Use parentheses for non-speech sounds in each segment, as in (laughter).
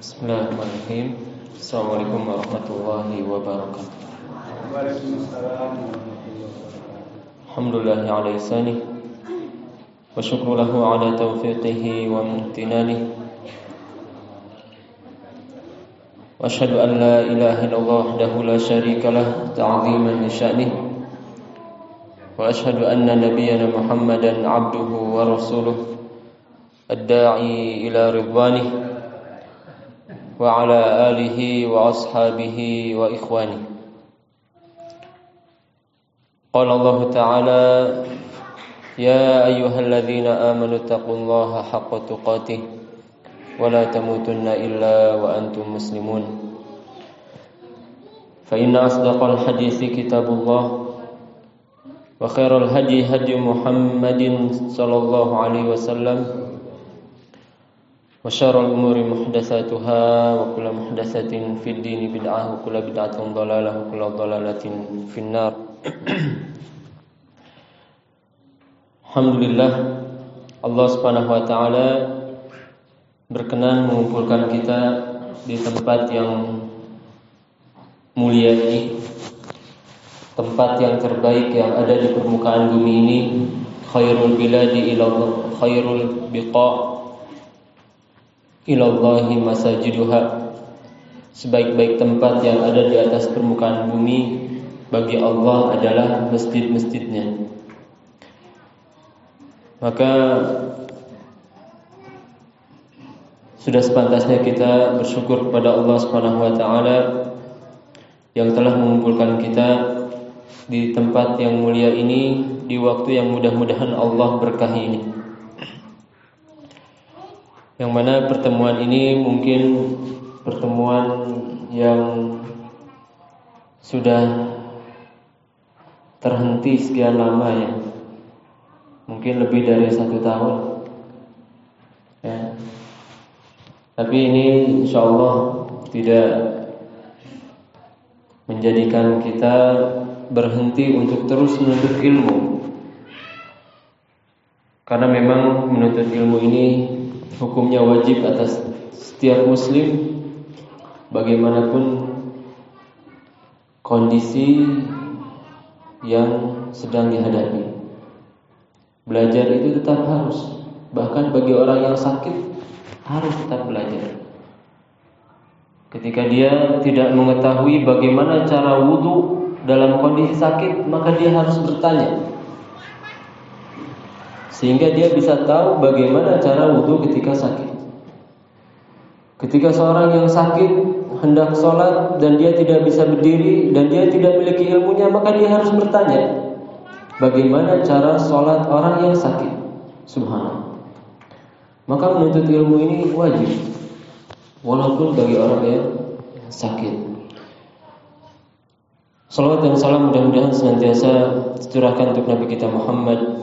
Bismillahirrahmanirrahim. Assalamualaikum warahmatullahi wabarakatuh. Waalaikumsalam Alhamdulillah ala ihsanih wa syukru lahu ala taufiqihi wa imtinanih. Wa asyhadu an la ilaha illallah wahdahu la syarika lah ta'ziman li sya'nih. Wa asyhadu anna nabiyyana Muhammadan 'abduhu wa rasuluh ad-da'i ila ridwanih. وعلى آله وأصحابه وإخوانه. قال الله تعالى يا أيها الذين آمنوا اتقوا الله حق تقاته ولا تموتن إلا وأنتم مسلمون. فإن أصدق الحديث كتاب الله وخير الهدي هدي محمد صلى الله عليه وسلم وشر الأمور محدثاتها وكل محدثة في الدين بدعة وكل بدعة ضلالة وكل ضلالة في النار Alhamdulillah Allah Subhanahu wa taala berkenan mengumpulkan kita di tempat yang mulia ini tempat yang terbaik yang ada di permukaan bumi ini khairul biladi ila khairul biqa ilallahi masajiduha sebaik-baik tempat yang ada di atas permukaan bumi bagi Allah adalah masjid-masjidnya maka sudah sepantasnya kita bersyukur kepada Allah Subhanahu wa taala yang telah mengumpulkan kita di tempat yang mulia ini di waktu yang mudah-mudahan Allah berkahi ini. Yang mana pertemuan ini mungkin pertemuan yang sudah terhenti sekian lama ya. Mungkin lebih dari satu tahun. Ya. Tapi ini insya Allah tidak menjadikan kita berhenti untuk terus menuntut ilmu. Karena memang menuntut ilmu ini hukumnya wajib atas setiap muslim bagaimanapun kondisi yang sedang dihadapi. Belajar itu tetap harus, bahkan bagi orang yang sakit harus tetap belajar. Ketika dia tidak mengetahui bagaimana cara wudhu dalam kondisi sakit, maka dia harus bertanya sehingga dia bisa tahu bagaimana cara wudhu ketika sakit. Ketika seorang yang sakit hendak sholat dan dia tidak bisa berdiri dan dia tidak memiliki ilmunya, maka dia harus bertanya, bagaimana cara sholat orang yang sakit. Subhanallah. Maka menuntut ilmu ini wajib, walaupun bagi orang yang sakit. Salawat dan salam mudah-mudahan senantiasa tercurahkan untuk Nabi kita Muhammad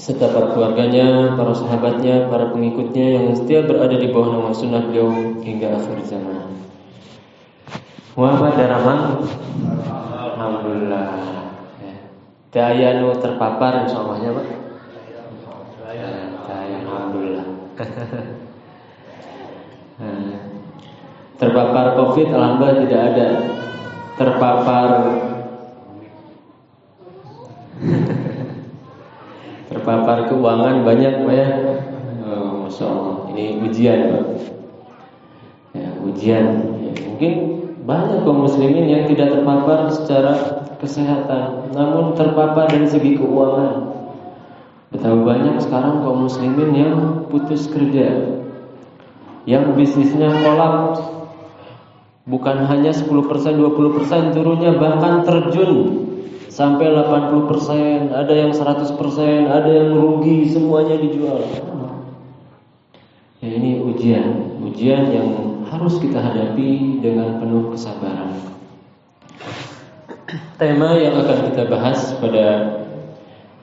serta para keluarganya, para sahabatnya, para pengikutnya yang setia berada di bawah naungan sunnah beliau hingga akhir zaman. Muhammad Daraman Alhamdulillah. Ya. Daya nu terpapar insyaallah Pak. Daya Alhamdulillah. (laughs) Terpapar Covid Alhamdulillah tidak ada. Terpapar (laughs) terpapar keuangan banyak Pak ya. Oh. Ini ujian. Ya, ujian. Ya, mungkin banyak kaum muslimin yang tidak terpapar secara kesehatan, namun terpapar dari segi keuangan. Betapa banyak sekarang kaum muslimin yang putus kerja, yang bisnisnya kolaps, bukan hanya 10% 20% turunnya bahkan terjun sampai 80%, ada yang 100%, ada yang rugi, semuanya dijual. Ya, ini ujian, ujian yang harus kita hadapi dengan penuh kesabaran. Tema yang akan kita bahas pada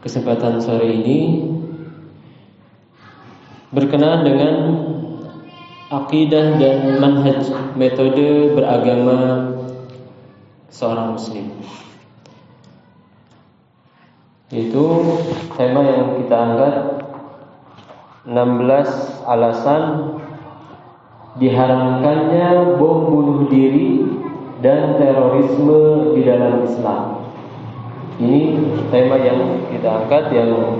kesempatan sore ini berkenaan dengan akidah dan manhaj metode beragama seorang muslim. Itu tema yang kita angkat 16 alasan diharamkannya bom bunuh diri dan terorisme di dalam Islam. Ini tema yang kita angkat yang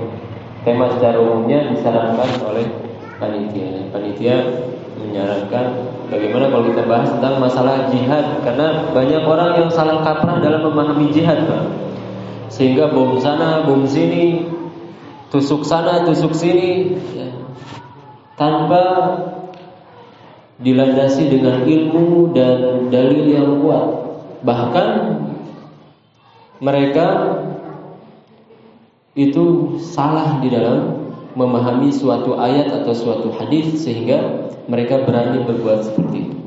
tema secara umumnya disarankan oleh panitia. Panitia menyarankan bagaimana kalau kita bahas tentang masalah jihad karena banyak orang yang salah kaprah dalam memahami jihad, Pak. Sehingga bom sana, bom sini, tusuk sana, tusuk sini, ya. tanpa dilandasi dengan ilmu dan dalil yang kuat. Bahkan mereka itu salah di dalam memahami suatu ayat atau suatu hadis sehingga mereka berani berbuat seperti itu.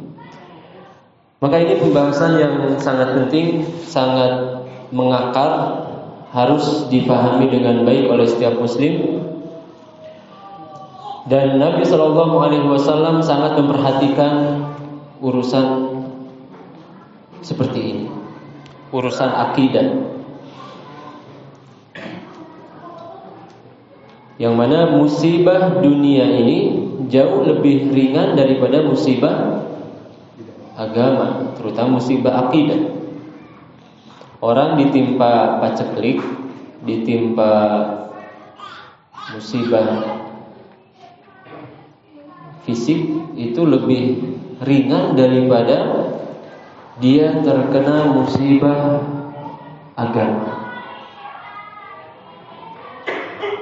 Maka ini pembahasan yang sangat penting, sangat mengakar, harus dipahami dengan baik oleh setiap muslim dan Nabi Shallallahu Alaihi Wasallam sangat memperhatikan urusan seperti ini, urusan akidah. Yang mana musibah dunia ini jauh lebih ringan daripada musibah agama, terutama musibah akidah. Orang ditimpa paceklik, ditimpa musibah fisik itu lebih ringan daripada dia terkena musibah agama.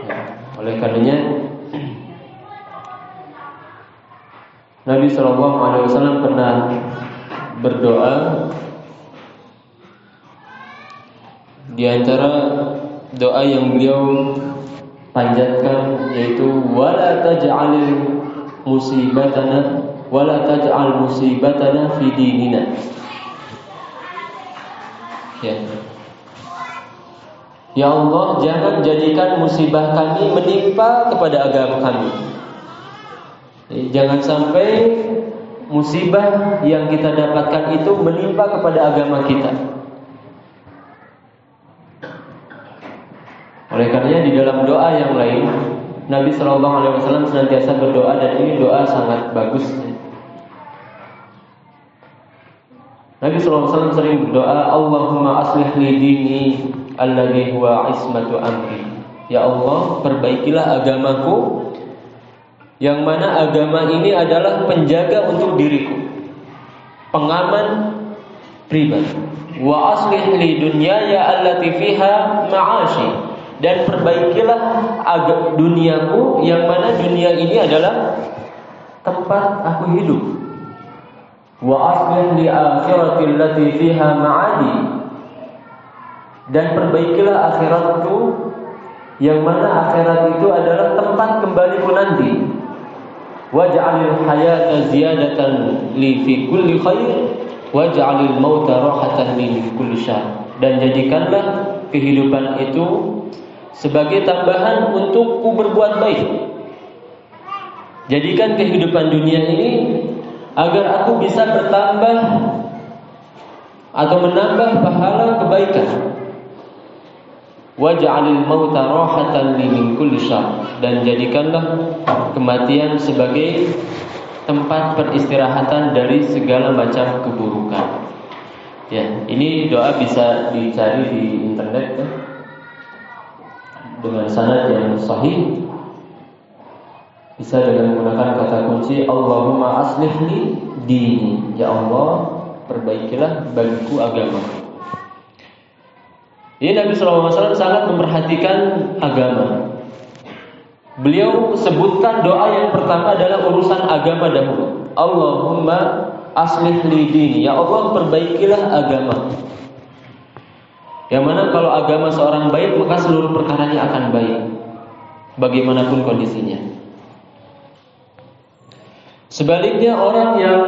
Ya, oleh karenanya Nabi Shallallahu Alaihi Wasallam pernah berdoa di antara doa yang beliau panjatkan yaitu wala taj'alil musibatana wala taj'al musibatana fi dinina. Ya. Ya Allah, jangan jadikan musibah kami menimpa kepada agama kami. Jangan sampai musibah yang kita dapatkan itu menimpa kepada agama kita. Oleh karenanya di dalam doa yang lain Nabi Shallallahu Alaihi Wasallam senantiasa berdoa dan ini doa sangat bagus. Nabi Shallallahu Alaihi Wasallam sering berdoa, Allahumma aslih li dini alladhi huwa ismatu amri. Ya Allah, perbaikilah agamaku yang mana agama ini adalah penjaga untuk diriku, pengaman pribadi. Wa aslih li dunyaya allati fiha ma'ashi dan perbaikilah agak duniaku yang mana dunia ini adalah tempat aku hidup. Wa aslih li akhirati allati fiha ma'adi. Dan perbaikilah akhiratku yang mana akhirat itu adalah tempat kembaliku nanti. Waj'alil hayata ziyadatan li fi kulli khair waj'alil mauta rahatan li kulli syar. Dan jadikanlah kehidupan itu sebagai tambahan untukku berbuat baik. Jadikan kehidupan dunia ini agar aku bisa bertambah atau menambah pahala kebaikan. Waj'alil mauta rahatan li min kulli dan jadikanlah kematian sebagai tempat peristirahatan dari segala macam keburukan. Ya, ini doa bisa dicari di internet ya dengan sanad yang sahih. Bisa dengan menggunakan kata kunci Allahumma aslihli dini. Ya Allah perbaikilah bagiku agama. Ini Nabi SAW sangat memperhatikan agama. Beliau sebutkan doa yang pertama adalah urusan agama dahulu. Allahumma aslih li dini. Ya Allah perbaikilah agama yang mana kalau agama seorang baik maka seluruh perkaranya akan baik. Bagaimanapun kondisinya. Sebaliknya orang yang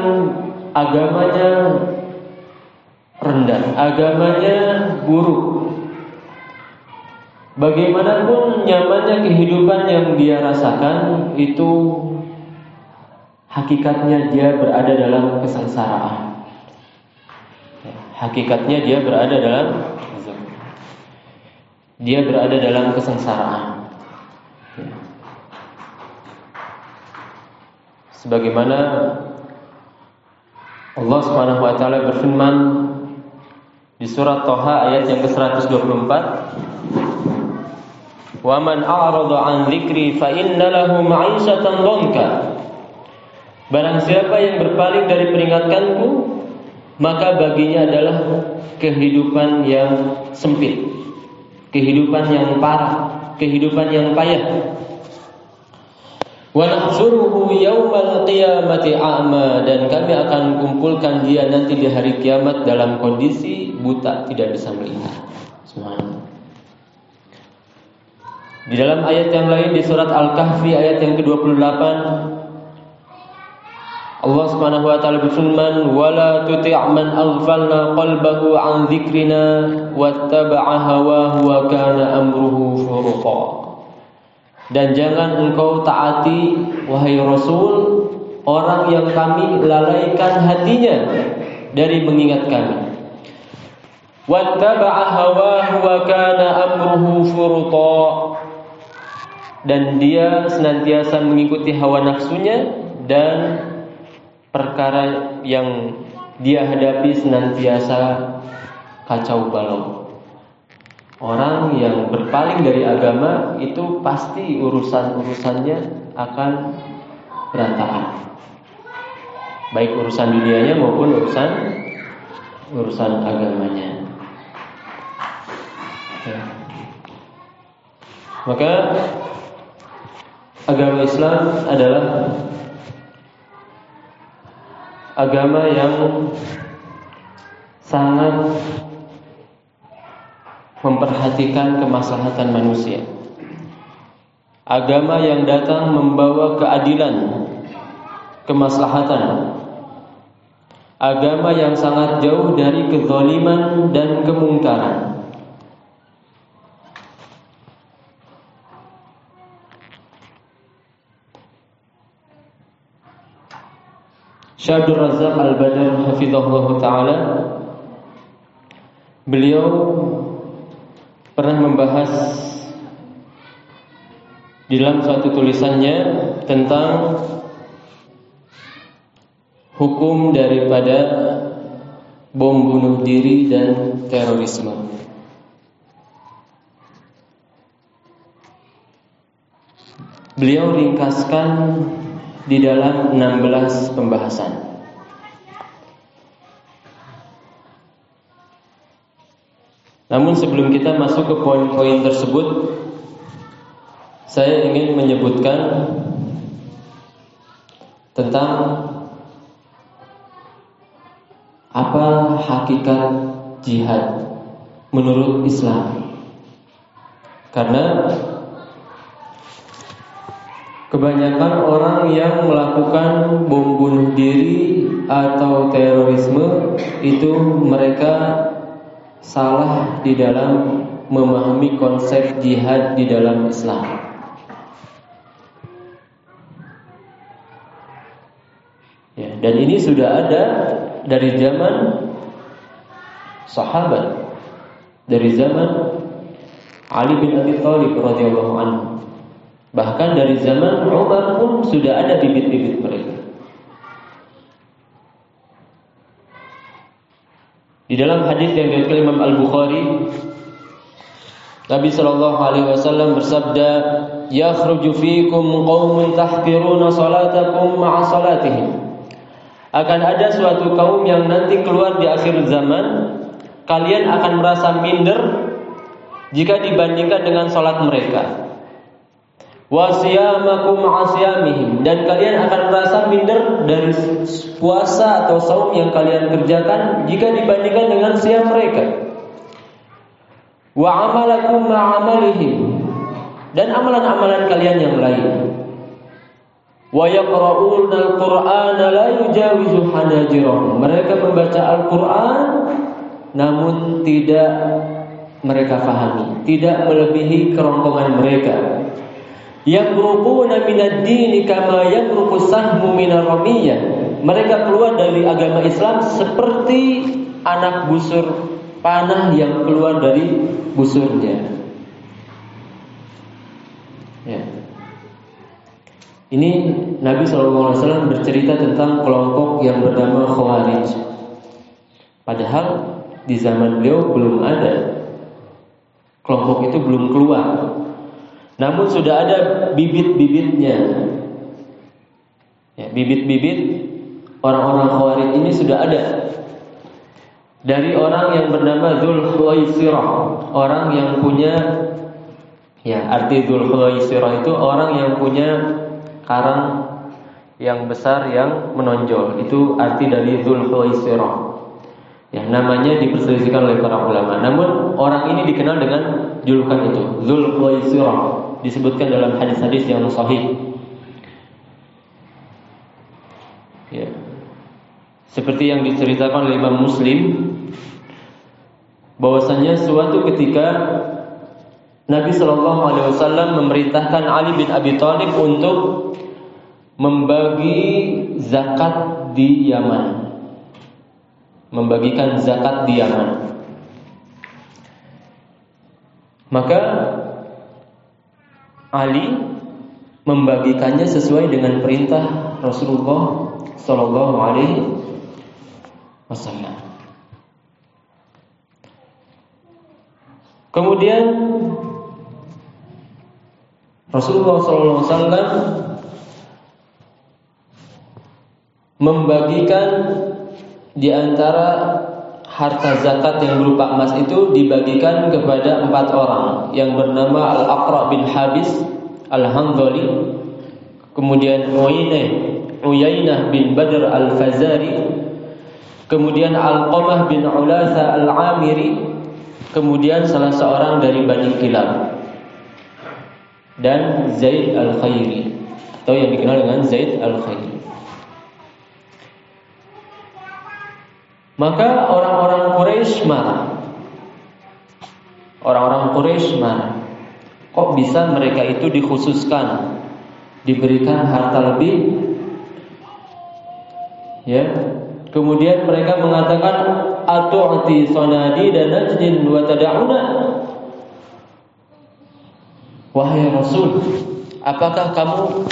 agamanya rendah Agamanya buruk Bagaimanapun nyamannya kehidupan yang dia rasakan Itu Hakikatnya dia berada dalam kesengsaraan Hakikatnya dia berada dalam dia berada dalam kesengsaraan. Sebagaimana Allah Subhanahu wa taala berfirman di surat Toha ayat yang ke-124 Wa man a'rada an dzikri fa inna lahu dhanka Barang siapa yang berpaling dari peringatkanku maka baginya adalah kehidupan yang sempit kehidupan yang parah kehidupan yang payah Wa yaumal qiyamati a'ma dan kami akan kumpulkan dia nanti di hari kiamat dalam kondisi buta tidak bisa melihat. Subhanallah. Di dalam ayat yang lain di surat Al-Kahfi ayat yang ke-28 Allah Subhanahu wa taala berfirman, "Wala tuti' man aghfalna qalbahu an dzikrina wattaba'a hawahu wa kana amruhu furqa." Dan jangan engkau taati wahai Rasul orang yang kami lalaikan hatinya dari mengingat kami. Wattaba'a hawahu wa kana amruhu furta. Dan dia senantiasa mengikuti hawa nafsunya dan perkara yang dia hadapi senantiasa kacau balau. Orang yang berpaling dari agama itu pasti urusan-urusannya akan berantakan. Baik urusan dunianya maupun urusan urusan agamanya. Ya. Maka agama Islam adalah agama yang sangat memperhatikan kemaslahatan manusia. Agama yang datang membawa keadilan, kemaslahatan. Agama yang sangat jauh dari kezaliman dan kemungkaran. Syabdur Razak Al-Badar Hafizahullah Ta'ala Beliau pernah membahas dalam suatu tulisannya tentang hukum daripada bom bunuh diri dan terorisme. Beliau ringkaskan di dalam 16 pembahasan. Namun sebelum kita masuk ke poin-poin tersebut Saya ingin menyebutkan Tentang Apa hakikat jihad Menurut Islam Karena Kebanyakan orang yang melakukan bom bunuh diri atau terorisme itu mereka salah di dalam memahami konsep jihad di dalam Islam. Ya, dan ini sudah ada dari zaman sahabat, dari zaman Ali bin Abi Thalib radhiyallahu anhu. Bahkan dari zaman Umar pun sudah ada bibit-bibit mereka. Di dalam hadis yang diriwayatkan Imam Al Bukhari, Nabi Shallallahu Alaihi Wasallam bersabda, "Yakhruju fiikum qaumun tahqiruna salatakum ma'a salatihim." Akan ada suatu kaum yang nanti keluar di akhir zaman, kalian akan merasa minder jika dibandingkan dengan salat mereka wasiyamakum asyamihim dan kalian akan merasa minder dari puasa atau saum yang kalian kerjakan jika dibandingkan dengan siam mereka. Wa amalakum ma'amalihim dan amalan-amalan kalian yang lain. Wa yaqra'una al-qur'ana la yujawizu hanajirahum. Mereka membaca Al-Qur'an namun tidak mereka fahami tidak melebihi kerongkongan mereka Yamruquna minad dini kama yamruqu sahmu minar. Mereka keluar dari agama Islam seperti anak busur panah yang keluar dari busurnya. Ya. Ini Nabi SAW bercerita tentang kelompok yang bernama Khawarij. Padahal di zaman beliau belum ada kelompok itu belum keluar. Namun sudah ada bibit-bibitnya. Ya, bibit-bibit orang-orang Khawarij ini sudah ada dari orang yang bernama Dzul Khuwaisirah, orang yang punya ya arti Dzul Khuwaisirah itu orang yang punya karang yang besar yang menonjol. Itu arti dari Dzul Khuwaisirah. Ya, namanya diperselisihkan oleh para ulama. Namun orang ini dikenal dengan julukan itu, Khuwaisirah, disebutkan dalam hadis-hadis yang sahih. Ya. Seperti yang diceritakan oleh Imam Muslim bahwasanya suatu ketika Nabi Shallallahu Alaihi Wasallam memerintahkan Ali bin Abi Thalib untuk membagi zakat di Yaman, membagikan zakat di Yaman. Maka Ali membagikannya sesuai dengan perintah Rasulullah Shallallahu Alaihi Wasallam. Kemudian Rasulullah SAW membagikan di antara harta zakat yang berupa emas itu dibagikan kepada empat orang yang bernama Al Aqra bin Habis Al Hanzali, kemudian Uyainah Uyainah bin Badr Al Fazari, kemudian Al Qamah bin Ulasa Al Amiri, kemudian salah seorang dari Bani Kilab dan Zaid Al-Khairi atau yang dikenal dengan Zaid Al-Khairi. Maka orang-orang Quraisy marah. Orang-orang Quraisy marah. Kok bisa mereka itu dikhususkan diberikan harta lebih? Ya. Kemudian mereka mengatakan atu'ti sonadi dan najdin wa tada'una Wahai Rasul, apakah kamu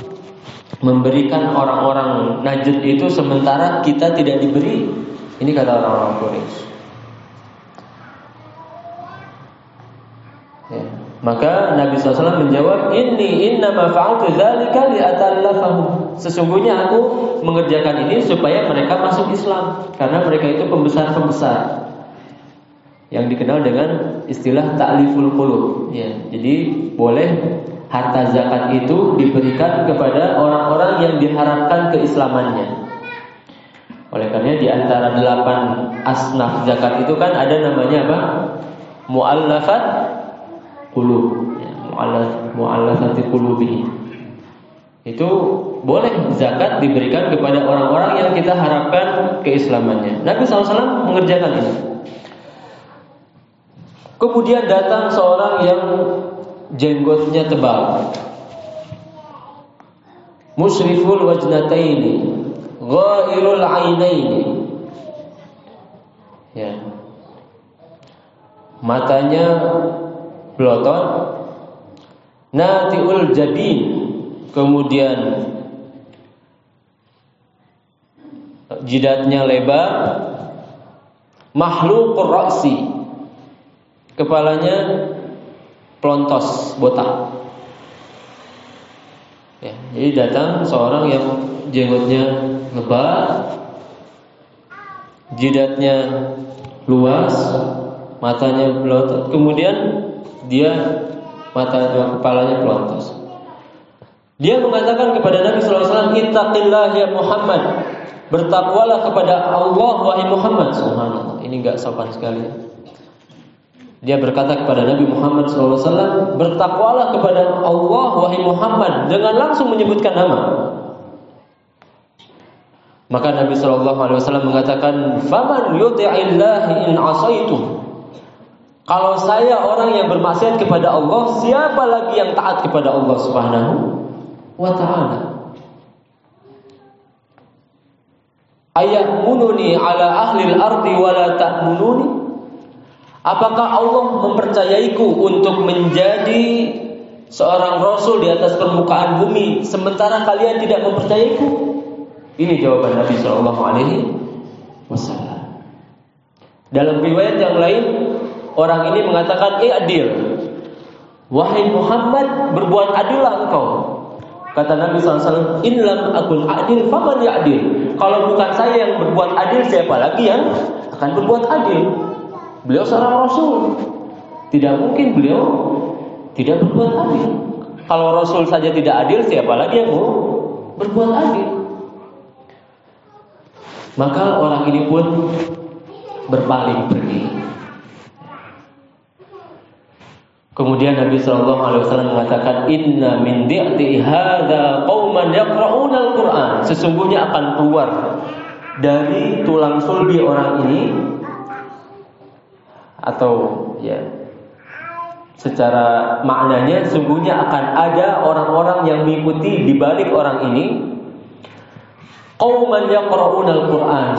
memberikan orang-orang Najd itu sementara kita tidak diberi? Ini kata orang-orang Quraisy. Ya. Maka Nabi SAW menjawab, Ini inna ma fa'altu dzalika li'atallafahum. Sesungguhnya aku mengerjakan ini supaya mereka masuk Islam karena mereka itu pembesar-pembesar yang dikenal dengan istilah ta'liful qulub ya. Jadi boleh harta zakat itu diberikan kepada orang-orang yang diharapkan keislamannya. Oleh karena di antara delapan asnaf zakat itu kan ada namanya apa? Mu'allafat qulub. Ya, mu'allaf mu'allafati. Itu boleh zakat diberikan kepada orang-orang yang kita harapkan keislamannya. Nabi SAW mengerjakan ini. Kemudian datang seorang yang jenggotnya tebal. Musriful wajnataini, ghairul ainaini. Ya. Matanya belotot, natiul jabin, kemudian jidatnya lebar, makhluk ra'si, kepalanya plontos botak. Ya, jadi datang seorang yang jenggotnya lebar, jidatnya luas, matanya belotot, kemudian dia mata kepalanya pelontos. Dia mengatakan kepada Nabi SAW, Ittaqillah ya Muhammad. Bertakwalah kepada Allah wahai Muhammad. Subhanallah. Ini enggak sopan sekali. Dia berkata kepada Nabi Muhammad SAW, bertakwalah kepada Allah wahai Muhammad dengan langsung menyebutkan nama. Maka Nabi Shallallahu Alaihi Wasallam mengatakan, "Faman in asaitu." Kalau saya orang yang bermaksiat kepada Allah, siapa lagi yang taat kepada Allah Subhanahu wa taala? Ayahmununi ala ahli al-ardi wa? Apakah Allah mempercayaiku untuk menjadi seorang rasul di atas permukaan bumi sementara kalian tidak mempercayaiku? Ini jawaban Nabi Shallallahu alaihi wasallam. Dalam riwayat yang lain orang ini mengatakan, "Eh adil. Wahai Muhammad, berbuat adillah engkau." Kata Nabi SAW, Inlam akul adil, faman adil. Kalau bukan saya yang berbuat adil, siapa lagi yang akan berbuat adil? Beliau seorang Rasul. Tidak mungkin beliau tidak berbuat adil. Kalau Rasul saja tidak adil, siapa lagi yang mau berbuat adil? Maka orang ini pun berpaling pergi. Kemudian Nabi Shallallahu Alaihi Wasallam mengatakan, Inna min di'ti yaqra'una al-Qur'an. Sesungguhnya akan keluar dari tulang sulbi orang ini atau ya secara maknanya sungguhnya akan ada orang-orang yang mengikuti di balik orang ini Qauman yaqra'una al-Qur'an,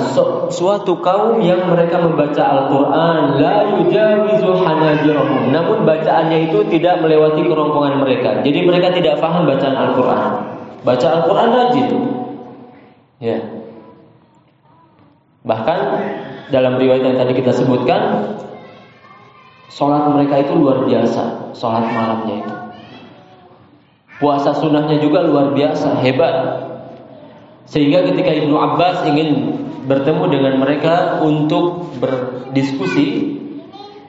suatu kaum yang mereka membaca Al-Qur'an la yujawizu hanajirahum. Namun bacaannya itu tidak melewati kerongkongan mereka. Jadi mereka tidak paham bacaan Al-Qur'an. Baca Al-Qur'an rajin. Ya. Bahkan dalam riwayat yang tadi kita sebutkan Sholat mereka itu luar biasa Sholat malamnya itu Puasa sunnahnya juga luar biasa Hebat sehingga ketika Ibnu Abbas ingin bertemu dengan mereka untuk berdiskusi,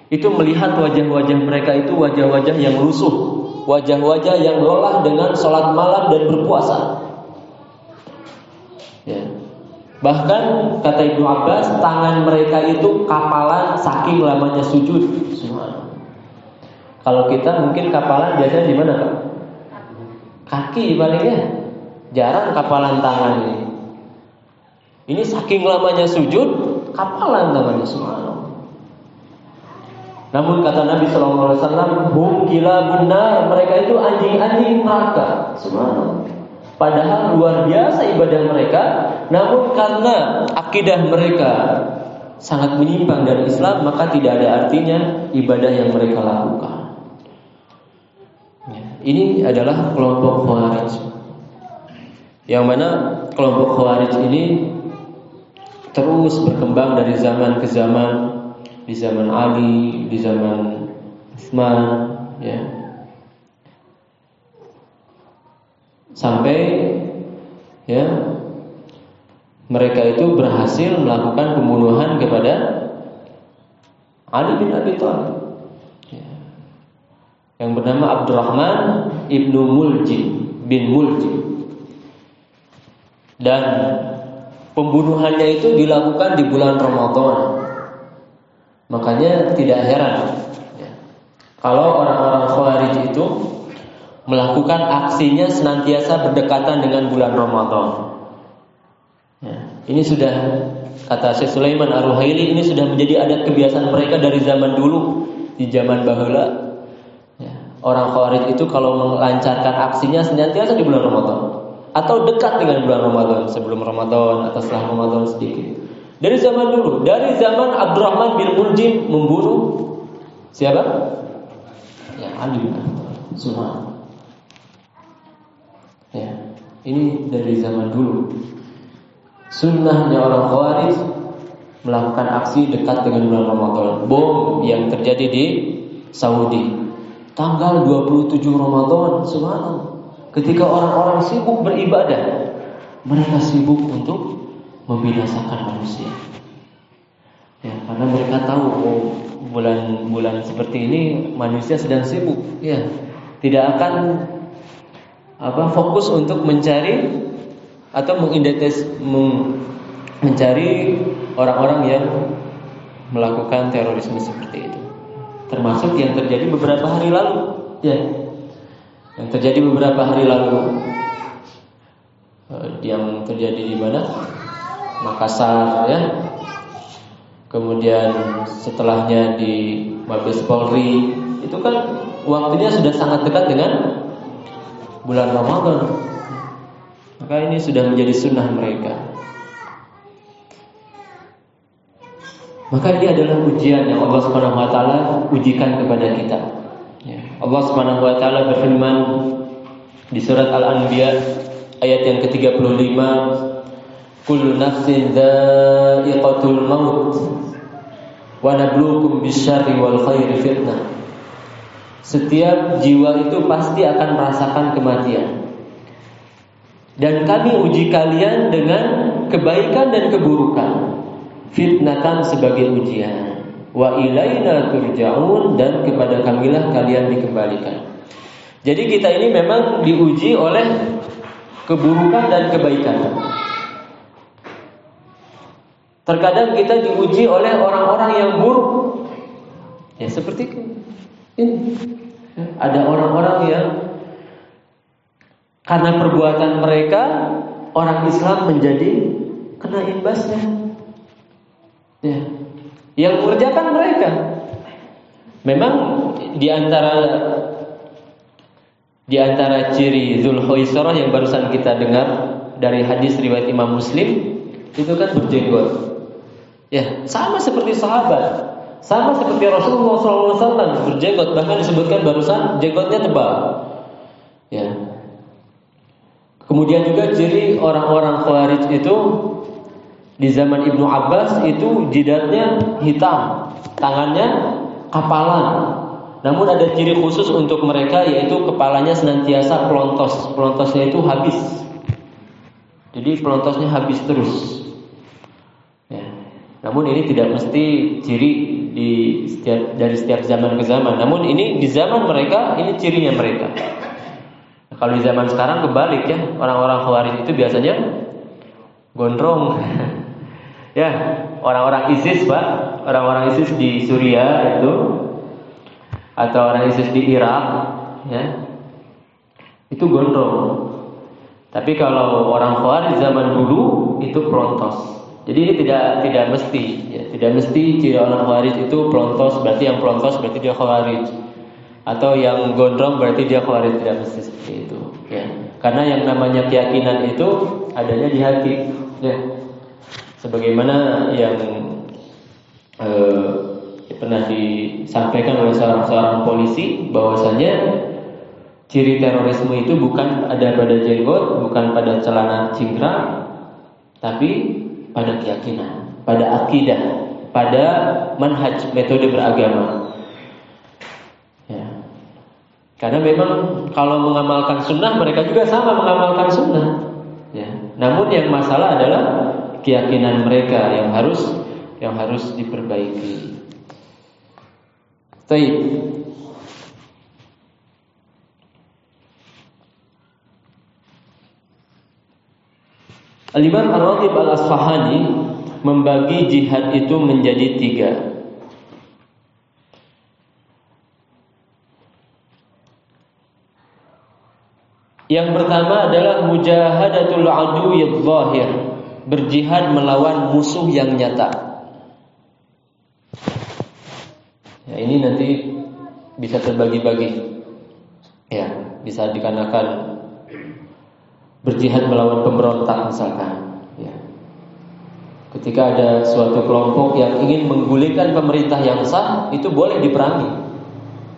itu melihat wajah-wajah mereka itu wajah-wajah yang rusuh, wajah-wajah yang lelah dengan sholat malam dan berpuasa. Ya. Bahkan kata Ibnu Abbas, tangan mereka itu kapalan saking lamanya sujud. Kalau kita mungkin kapalan biasanya di mana, Kak? Kaki palingnya. Jarang kapalan tangan ini. Ini saking lamanya sujud, kapalan tangannya subhanallah. Namun kata Nabi Shallallahu Alaihi Wasallam, gila benar mereka itu anjing-anjing neraka. Subhanallah. Padahal luar biasa ibadah mereka, namun karena akidah mereka sangat menyimpang dari Islam, maka tidak ada artinya ibadah yang mereka lakukan. Ya, ini adalah kelompok Khawarij. Yang mana kelompok Khawarij ini terus berkembang dari zaman ke zaman, di zaman Ali, di zaman Utsman, ya. Sampai ya mereka itu berhasil melakukan pembunuhan kepada Ali bin Abi Thalib. Ya. Yang bernama Abdurrahman ibnu Muljim bin Muljim dan pembunuhannya itu dilakukan di bulan Ramadan. Makanya tidak heran ya, kalau orang-orang Khawarij itu melakukan aksinya senantiasa berdekatan dengan bulan Ramadan. Ya, ini sudah kata Syekh Sulaiman Ar-Ruhaili ini sudah menjadi adat kebiasaan mereka dari zaman dulu di zaman bahula. Ya, orang Khawarij itu kalau melancarkan aksinya senantiasa di bulan Ramadan atau dekat dengan bulan Ramadan sebelum Ramadan atau setelah Ramadan sedikit. Dari zaman dulu, dari zaman Abdurrahman bin Muljim membunuh siapa? Ya, Ali bin Ya, ini dari zaman dulu. Sunnahnya orang Khawarij melakukan aksi dekat dengan bulan Ramadan. Bom yang terjadi di Saudi tanggal 27 Ramadan, subhanallah. Ketika orang-orang sibuk beribadah, mereka sibuk untuk membinasakan manusia. Ya, karena mereka tahu oh, bulan-bulan seperti ini manusia sedang sibuk, ya. Tidak akan apa fokus untuk mencari atau mengidentitas mencari orang-orang yang melakukan terorisme seperti itu. Termasuk yang terjadi beberapa hari lalu, ya yang terjadi beberapa hari lalu. Eh, yang terjadi di mana? Makassar ya. Kemudian setelahnya di Mabes Polri. Itu kan waktunya sudah sangat dekat dengan bulan Ramadan. Maka ini sudah menjadi sunnah mereka. Maka ini adalah ujian yang Allah Subhanahu Wa Taala ujikan kepada kita. Allah Subhanahu wa taala berfirman di surat Al-Anbiya ayat yang ke-35 Kullu nafsin dha'iqatul maut wa nabluukum bisyarri wal khairi fitnah. Setiap jiwa itu pasti akan merasakan kematian. Dan kami uji kalian dengan kebaikan dan keburukan fitnatan sebagai ujian wa ilaina turja'un dan kepada kamilah kalian dikembalikan. Jadi kita ini memang diuji oleh keburukan dan kebaikan. Terkadang kita diuji oleh orang-orang yang buruk. Ya seperti ini. Ada orang-orang yang karena perbuatan mereka orang Islam menjadi kena imbasnya. Ya, yang mengerjakan mereka. Memang di antara di antara ciri Zulhuisarah yang barusan kita dengar dari hadis riwayat Imam Muslim itu kan berjenggot. Ya, sama seperti sahabat. Sama seperti Rasulullah SAW berjenggot bahkan disebutkan barusan jenggotnya tebal. Ya. Kemudian juga ciri orang-orang Khawarij itu di zaman Ibnu Abbas itu jidatnya hitam, tangannya kapalan. Namun ada ciri khusus untuk mereka yaitu kepalanya senantiasa pelontos. Pelontosnya itu habis. Jadi pelontosnya habis terus. Ya. Namun ini tidak mesti ciri di setiap, dari setiap zaman ke zaman. Namun ini di zaman mereka ini cirinya mereka. kalau di zaman sekarang kebalik ya, orang-orang khawarij itu biasanya gondrong. (laughs) Ya, orang-orang ISIS, Pak, orang-orang ISIS di Suriah itu atau orang ISIS di Irak, ya. Itu gondrong. Tapi kalau orang Khawarij zaman dulu itu pelontos. Jadi ini tidak tidak mesti, ya, tidak mesti ciri orang Khawarij itu pelontos berarti yang pelontos berarti dia Khawarij. Atau yang gondrong berarti dia Khawarij tidak mesti seperti itu, ya. Karena yang namanya keyakinan itu adanya di hati, ya sebagaimana yang eh, pernah disampaikan oleh seorang seorang polisi bahwasanya ciri terorisme itu bukan ada pada jenggot, bukan pada celana cingkrang, tapi pada keyakinan, pada akidah, pada manhaj metode beragama. Ya. Karena memang kalau mengamalkan sunnah mereka juga sama mengamalkan sunnah. Ya. Namun yang masalah adalah keyakinan mereka yang harus yang harus diperbaiki. Baik. Al-Imam Ar-Ratib Al-Asfahani membagi jihad itu menjadi tiga. Yang pertama adalah mujahadatul adu zahir berjihad melawan musuh yang nyata. Ya, ini nanti bisa terbagi-bagi. Ya, bisa dikarenakan berjihad melawan pemberontak misalkan. Ya. Ketika ada suatu kelompok yang ingin menggulingkan pemerintah yang sah, itu boleh diperangi.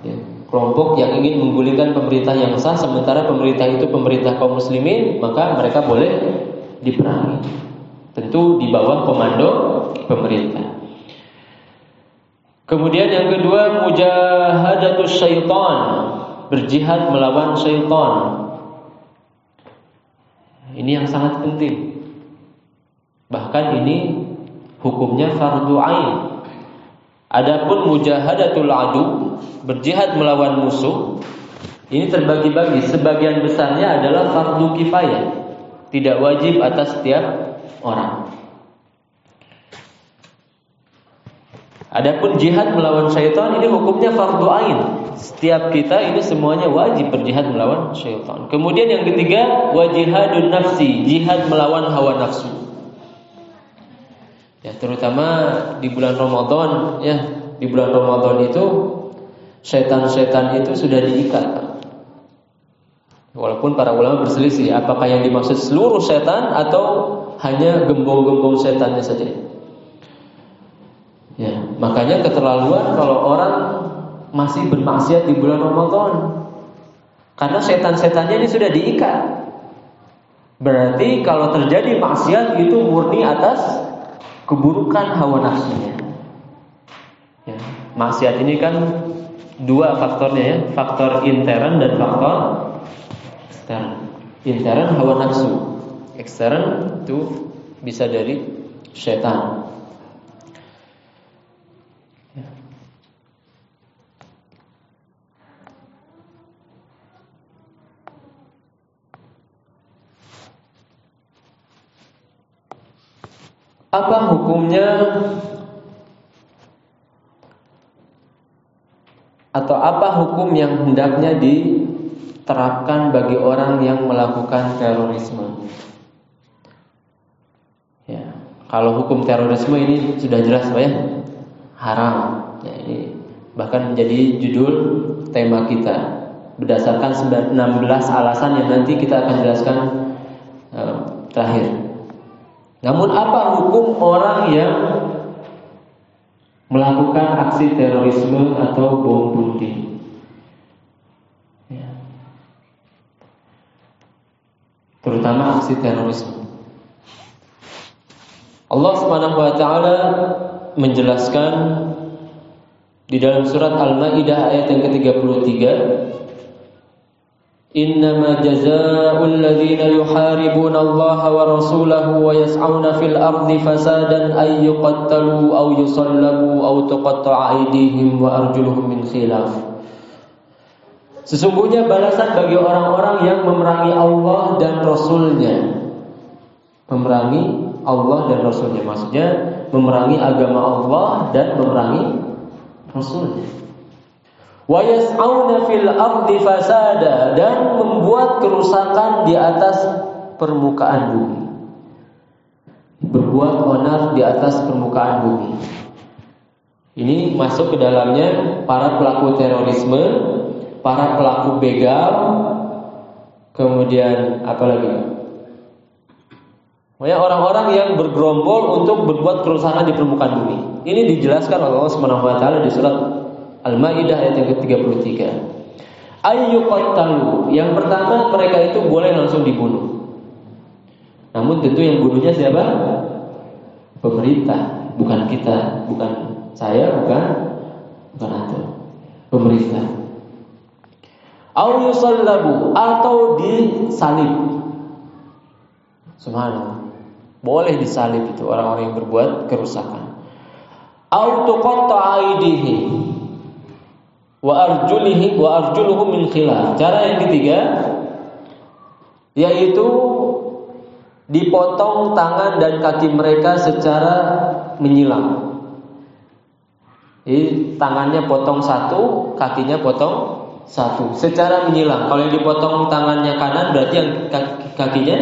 Ya. Kelompok yang ingin menggulingkan pemerintah yang sah, sementara pemerintah itu pemerintah kaum muslimin, maka mereka boleh diperangi. Tentu di bawah komando pemerintah. Kemudian yang kedua mujahadatus syaitan, berjihad melawan syaitan. Ini yang sangat penting. Bahkan ini hukumnya fardu ain. Adapun mujahadatul adu, berjihad melawan musuh, ini terbagi-bagi. Sebagian besarnya adalah fardu kifayah. Tidak wajib atas setiap orang. Adapun jihad melawan syaitan ini hukumnya fardu ain. Setiap kita ini semuanya wajib berjihad melawan syaitan. Kemudian yang ketiga, wajihadun nafsi, jihad melawan hawa nafsu. Ya, terutama di bulan Ramadan, ya, di bulan Ramadan itu syaitan-syaitan itu sudah diikat. Walaupun para ulama berselisih apakah yang dimaksud seluruh setan atau hanya gembong-gembong setannya saja. Ya, makanya keterlaluan kalau orang masih bermaksiat di bulan Ramadan. Karena setan-setannya ini sudah diikat. Berarti kalau terjadi maksiat itu murni atas keburukan hawa nafsunya. Ya, maksiat ini kan dua faktornya ya, faktor intern dan faktor ekstern. Intern hawa nafsu, ekstern itu bisa dari setan. Apa hukumnya atau apa hukum yang hendaknya diterapkan bagi orang yang melakukan terorisme? Kalau hukum terorisme ini sudah jelas ya, haram. Ya, ini bahkan menjadi judul tema kita berdasarkan 16 alasan yang nanti kita akan jelaskan uh, terakhir. Namun apa hukum orang yang melakukan aksi terorisme atau bom bunuh ya. Terutama aksi terorisme. Allah Subhanahu wa taala menjelaskan di dalam surat Al-Maidah ayat yang ke-33 Innama jazaa'ul ladzina yuharibuna Allah wa rasulahu wa yas'auna fil ardi fasadan ay yuqattalu aw yusallabu aw tuqatta'a aydihim wa min khilaf. Sesungguhnya balasan bagi orang-orang yang memerangi Allah dan Rasulnya. Memerangi Allah dan Rasulnya Maksudnya memerangi agama Allah dan memerangi Rasulnya wa fil ardi fasada dan membuat kerusakan di atas permukaan bumi. Berbuat onar di atas permukaan bumi. Ini masuk ke dalamnya para pelaku terorisme, para pelaku begal, kemudian apa lagi? Banyak orang-orang yang bergerombol untuk berbuat kerusakan di permukaan bumi. Ini dijelaskan oleh Allah Subhanahu wa taala di surat Al-Maidah ayat yang ke-33. Ayyuqattalu. Yang pertama mereka itu boleh langsung dibunuh. Namun tentu yang bunuhnya siapa? Pemerintah, bukan kita, bukan saya, bukan bukan antum. Pemerintah. Au atau disalib. Subhanallah. Boleh disalib itu orang-orang yang berbuat kerusakan. Wa arjulihi wa arjuluhum min khilaf. Cara yang ketiga yaitu dipotong tangan dan kaki mereka secara menyilang. Jadi tangannya potong satu, kakinya potong satu, secara menyilang. Kalau yang dipotong tangannya kanan berarti yang kakinya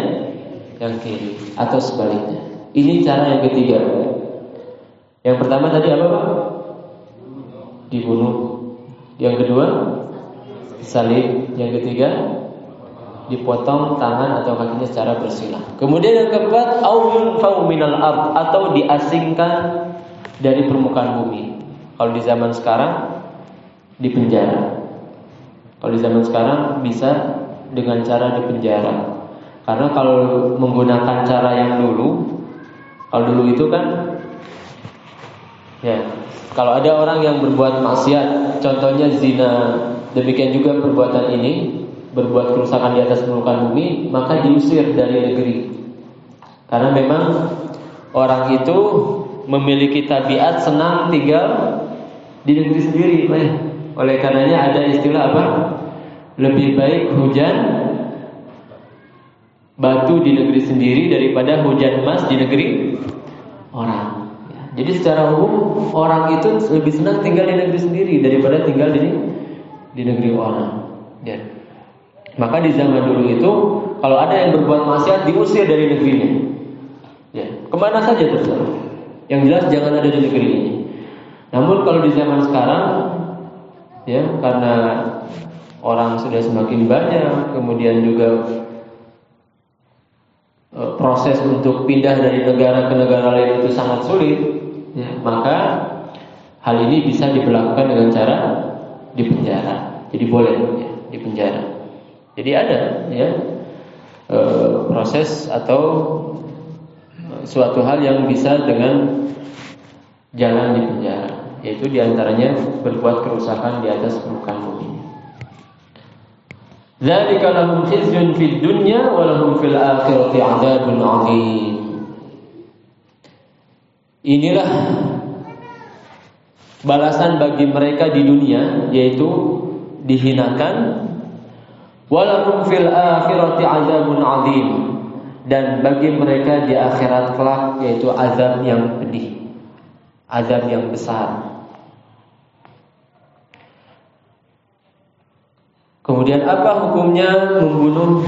yang kiri atau sebaliknya. Ini cara yang ketiga. Yang pertama tadi apa Pak? Dibunuh. Yang kedua salib. Yang ketiga dipotong tangan atau kakinya secara bersila. Kemudian yang keempat auyun minal ard atau diasingkan dari permukaan bumi. Kalau di zaman sekarang di penjara. Kalau di zaman sekarang bisa dengan cara di penjara. Karena kalau menggunakan cara yang dulu, kalau dulu itu kan ya kalau ada orang yang berbuat maksiat, contohnya zina, demikian juga perbuatan ini berbuat kerusakan di atas permukaan bumi, maka diusir dari negeri. Karena memang orang itu memiliki tabiat senang tinggal di negeri sendiri. Oleh karenanya ada istilah apa? Lebih baik hujan batu di negeri sendiri daripada hujan emas di negeri orang. Jadi secara umum orang itu lebih senang tinggal di negeri sendiri daripada tinggal di di negeri orang. Ya. Maka di zaman dulu itu kalau ada yang berbuat maksiat diusir dari negerinya. Ya, ke mana saja terserah. Yang jelas jangan ada di negeri ini. Namun kalau di zaman sekarang, ya karena orang sudah semakin banyak, kemudian juga proses untuk pindah dari negara ke negara lain itu sangat sulit ya, maka hal ini bisa diberlakukan dengan cara di penjara. Jadi boleh ya, di penjara. Jadi ada ya e, proses atau suatu hal yang bisa dengan jalan di penjara, yaitu di antaranya berbuat kerusakan di atas muka bumi. Dzalika lahum khizyun fid dunya wa lahum fil akhirati 'adzabun 'adzim. Inilah balasan bagi mereka di dunia yaitu dihinakan walakum fil akhirati 'adzabun 'adzim dan bagi mereka di akhirat kelak yaitu azab yang pedih. Azab yang besar. Kemudian apa hukumnya membunuh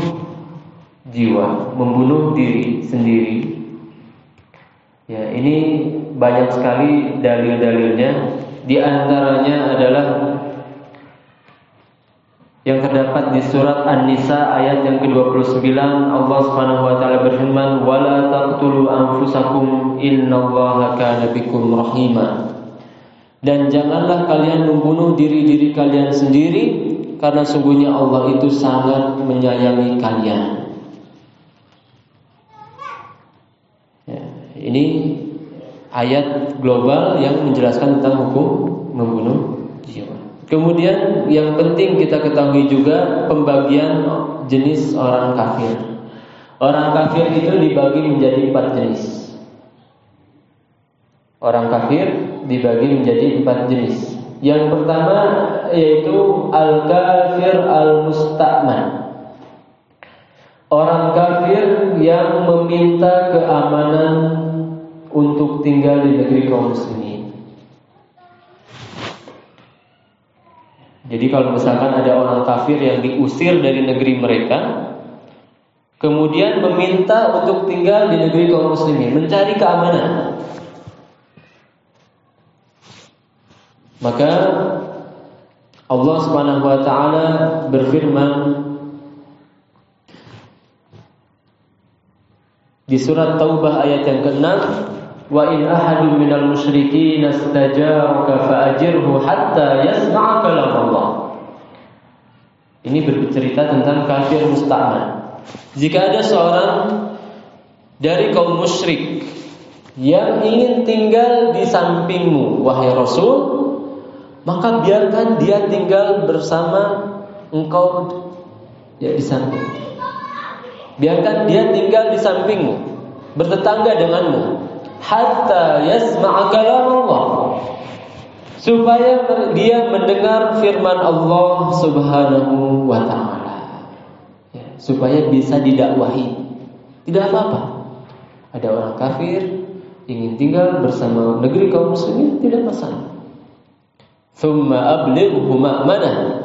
jiwa, membunuh diri sendiri? Ya, ini banyak sekali dalil-dalilnya. Di antaranya adalah yang terdapat di surat An-Nisa ayat yang ke-29 Allah Subhanahu wa taala berfirman wala taqtulu anfusakum innallaha kana bikum rahima dan janganlah kalian membunuh diri-diri kalian sendiri karena sungguhnya Allah itu sangat menyayangi kalian. Ya, ini ayat global yang menjelaskan tentang hukum membunuh jiwa. Kemudian yang penting kita ketahui juga pembagian jenis orang kafir. Orang kafir itu dibagi menjadi empat jenis. Orang kafir dibagi menjadi empat jenis. Yang pertama yaitu al-kafir al-musta'man. Orang kafir yang meminta keamanan untuk tinggal di negeri kaum muslimin. Jadi kalau misalkan ada orang kafir yang diusir dari negeri mereka, kemudian meminta untuk tinggal di negeri kaum muslimin, mencari keamanan. Maka Allah Subhanahu wa taala berfirman di surat Taubah ayat yang ke-6 Wa in ahadun minal musyrikin istajaraka fa'ajirhu hatta yasma'a kalam Allah. Ini bercerita tentang kafir musta'man. Jika ada seorang dari kaum musyrik yang ingin tinggal di sampingmu wahai Rasul maka biarkan dia tinggal bersama engkau ya di samping. Biarkan dia tinggal di sampingmu, bertetangga denganmu, hatta yasma'a kalam Allah. Supaya dia mendengar firman Allah Subhanahu wa taala. Ya, supaya bisa didakwahi. Tidak apa-apa. Ada orang kafir ingin tinggal bersama negeri kaum muslimin tidak masalah thumma ablighu ma'mana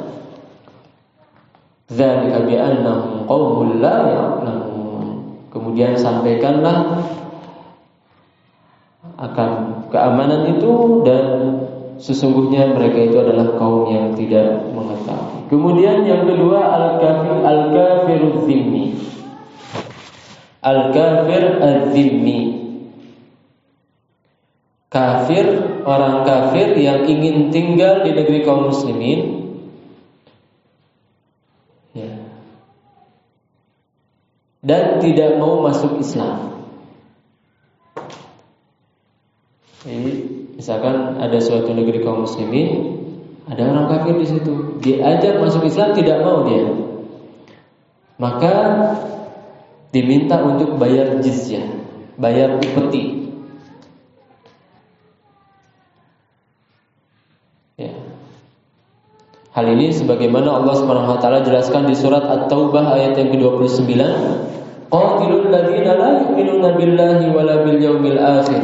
dzalika bi annahum la kemudian sampaikanlah akan keamanan itu dan sesungguhnya mereka itu adalah kaum yang tidak mengetahui. Kemudian yang kedua al-kafir al-kafir dzimmi. Al-kafir az-dzimmi Kafir orang kafir yang ingin tinggal di negeri kaum muslimin ya. dan tidak mau masuk Islam. Jadi misalkan ada suatu negeri kaum muslimin, ada orang kafir di situ, diajak masuk Islam tidak mau dia, maka diminta untuk bayar jizyah, bayar upeti Hal ini sebagaimana Allah Subhanahu wa taala jelaskan di surat At-Taubah ayat yang ke-29, Qatilul ladzina la yu'minuna billahi wala bil yawmil akhir.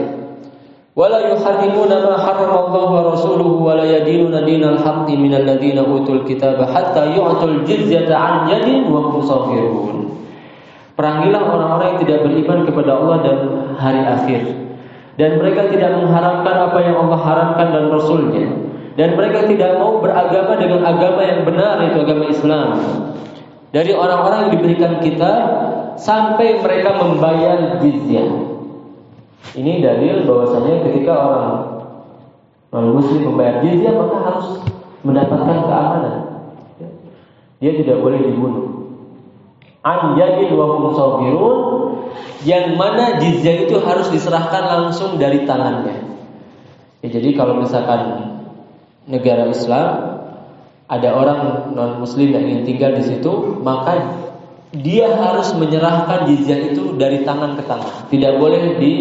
Wala yuharrimuna ma harrama Allah wa rasuluhu wala yadinuna dinal haqqi minal ladzina utul kitaba hatta yu'tul jizyata an yadin wa hum safirun. Perangilah orang-orang yang tidak beriman kepada Allah dan hari akhir. Dan mereka tidak mengharapkan apa yang Allah haramkan dan Rasulnya dan mereka tidak mau beragama dengan agama yang benar itu agama Islam. Dari orang-orang yang diberikan kita sampai mereka membayar jizyah. Ini dalil bahwasanya ketika orang non muslim membayar jizyah maka harus mendapatkan keamanan. Dia tidak boleh dibunuh. An yadin wa hum yang mana jizya itu harus diserahkan langsung dari tangannya. Ya, jadi kalau misalkan negara Islam ada orang non muslim yang ingin tinggal di situ, maka dia harus menyerahkan jizya itu dari tangan ke tangan. Tidak boleh di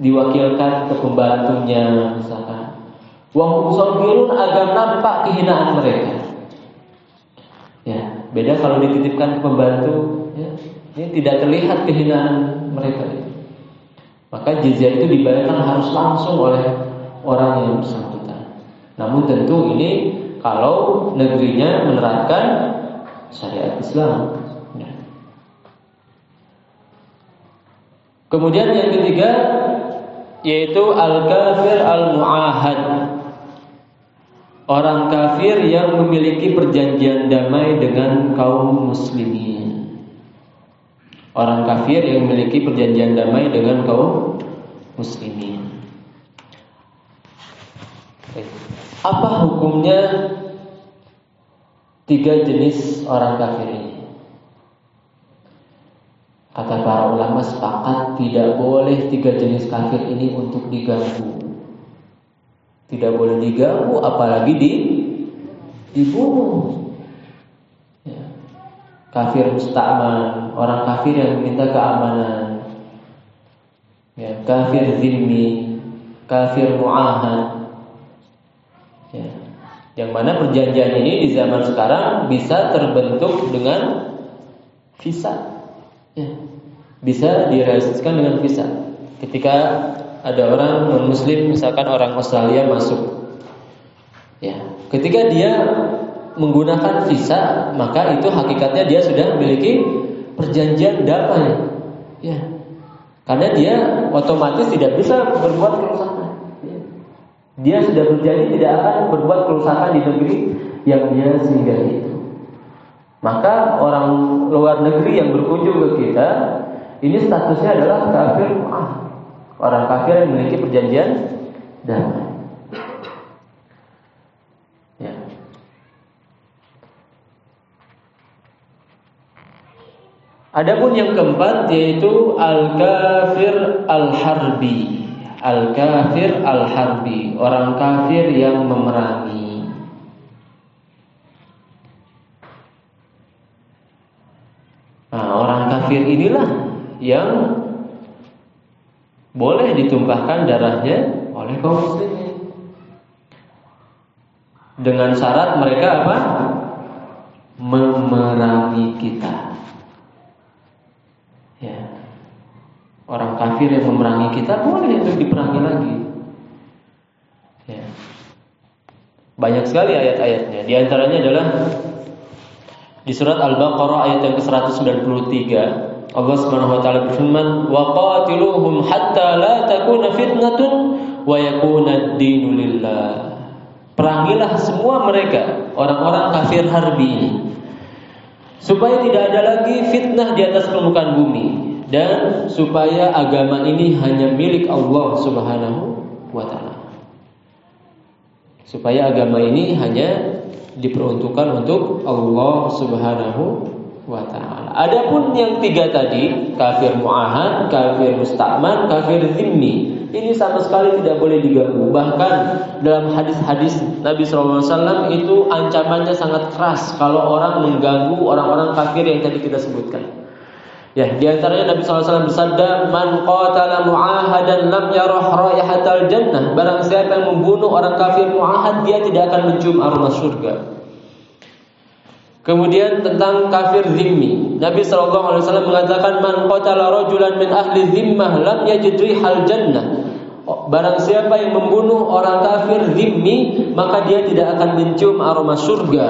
diwakilkan ke pembantunya misalkan. Wahum sabirun agar nampak kehinaan mereka. Ya, beda kalau dititipkan ke pembantu, ya, ini tidak terlihat kehinaan mereka Maka jizya itu dibayarkan harus langsung oleh orang yang bersangkutan. Namun tentu ini kalau negerinya menerapkan syariat Islam. Ya. Kemudian yang ketiga yaitu al-kafir al-mu'ahad. Orang kafir yang memiliki perjanjian damai dengan kaum muslimin. Orang kafir yang memiliki perjanjian damai dengan kaum muslimin. Apa hukumnya tiga jenis orang kafir ini? Kata para ulama sepakat tidak boleh tiga jenis kafir ini untuk diganggu. Tidak boleh diganggu apalagi di dibunuh. Ya. Kafir musta'man, orang kafir yang meminta keamanan. Ya, kafir zimmi, kafir mu'ahad. Ya. Yang mana perjanjian ini di zaman sekarang bisa terbentuk dengan visa ya, bisa direalisasikan dengan visa. Ketika ada orang non muslim misalkan orang Australia masuk ya ketika dia menggunakan visa maka itu hakikatnya dia sudah memiliki perjanjian damai ya karena dia otomatis tidak bisa berbuat kerusakan. Dia sudah berjanji tidak akan berbuat kerusakan di negeri yang dia singgah itu maka orang luar negeri yang berkunjung ke kita ini statusnya adalah kafir ah, orang kafir yang memiliki perjanjian damai. Ya. Adapun yang keempat yaitu al-kafir al-harbi. Al-kafir al-harbi, orang kafir yang memerangi. kafir inilah yang boleh ditumpahkan darahnya oleh kaum muslimin. Dengan syarat mereka apa? Memerangi kita. Ya. Orang kafir yang memerangi kita boleh untuk diperangi lagi. Ya. Banyak sekali ayat-ayatnya. Di antaranya adalah di surat Al-Baqarah ayat yang ke-193 Allah Subhanahu wa taala berfirman wa qatiluhum hatta la takuna fitnatun wa yakuna ad-dinu lillah. Perangilah semua mereka orang-orang kafir harbi ini supaya tidak ada lagi fitnah di atas permukaan bumi dan supaya agama ini hanya milik Allah Subhanahu wa taala. Supaya agama ini hanya diperuntukkan untuk Allah Subhanahu wa taala. Adapun yang tiga tadi, kafir muahad, kafir mustakman, kafir zimmi, ini sama sekali tidak boleh diganggu. Bahkan dalam hadis-hadis Nabi SAW itu ancamannya sangat keras kalau orang mengganggu orang-orang kafir yang tadi kita sebutkan. Ya, di antaranya Nabi SAW bersabda, "Man qatala mu'ahadan lam yarah raihatal jannah." Barang siapa yang membunuh orang kafir mu'ahad, dia tidak akan mencium aroma surga. Kemudian tentang kafir zimmi, Nabi SAW mengatakan, "Man qatala rajulan min ahli zimmah lam yajid rihal jannah." Barang siapa yang membunuh orang kafir zimmi Maka dia tidak akan mencium aroma surga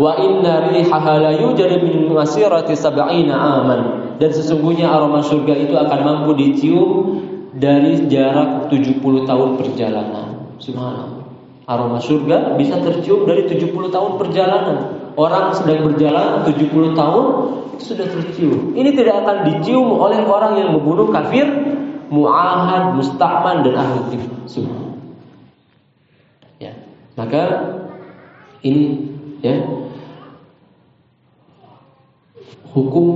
Wa inna rihaha la yujari min masirati sab'ina aman Dan sesungguhnya aroma surga itu akan mampu dicium Dari jarak 70 tahun perjalanan. Subhanallah. Aroma surga bisa tercium dari 70 tahun perjalanan. Orang sedang berjalan 70 tahun itu sudah tercium. Ini tidak akan dicium oleh orang yang membunuh kafir mu'ahad, musta'man dan ahli semua. Ya. Maka Ini ya. Hukum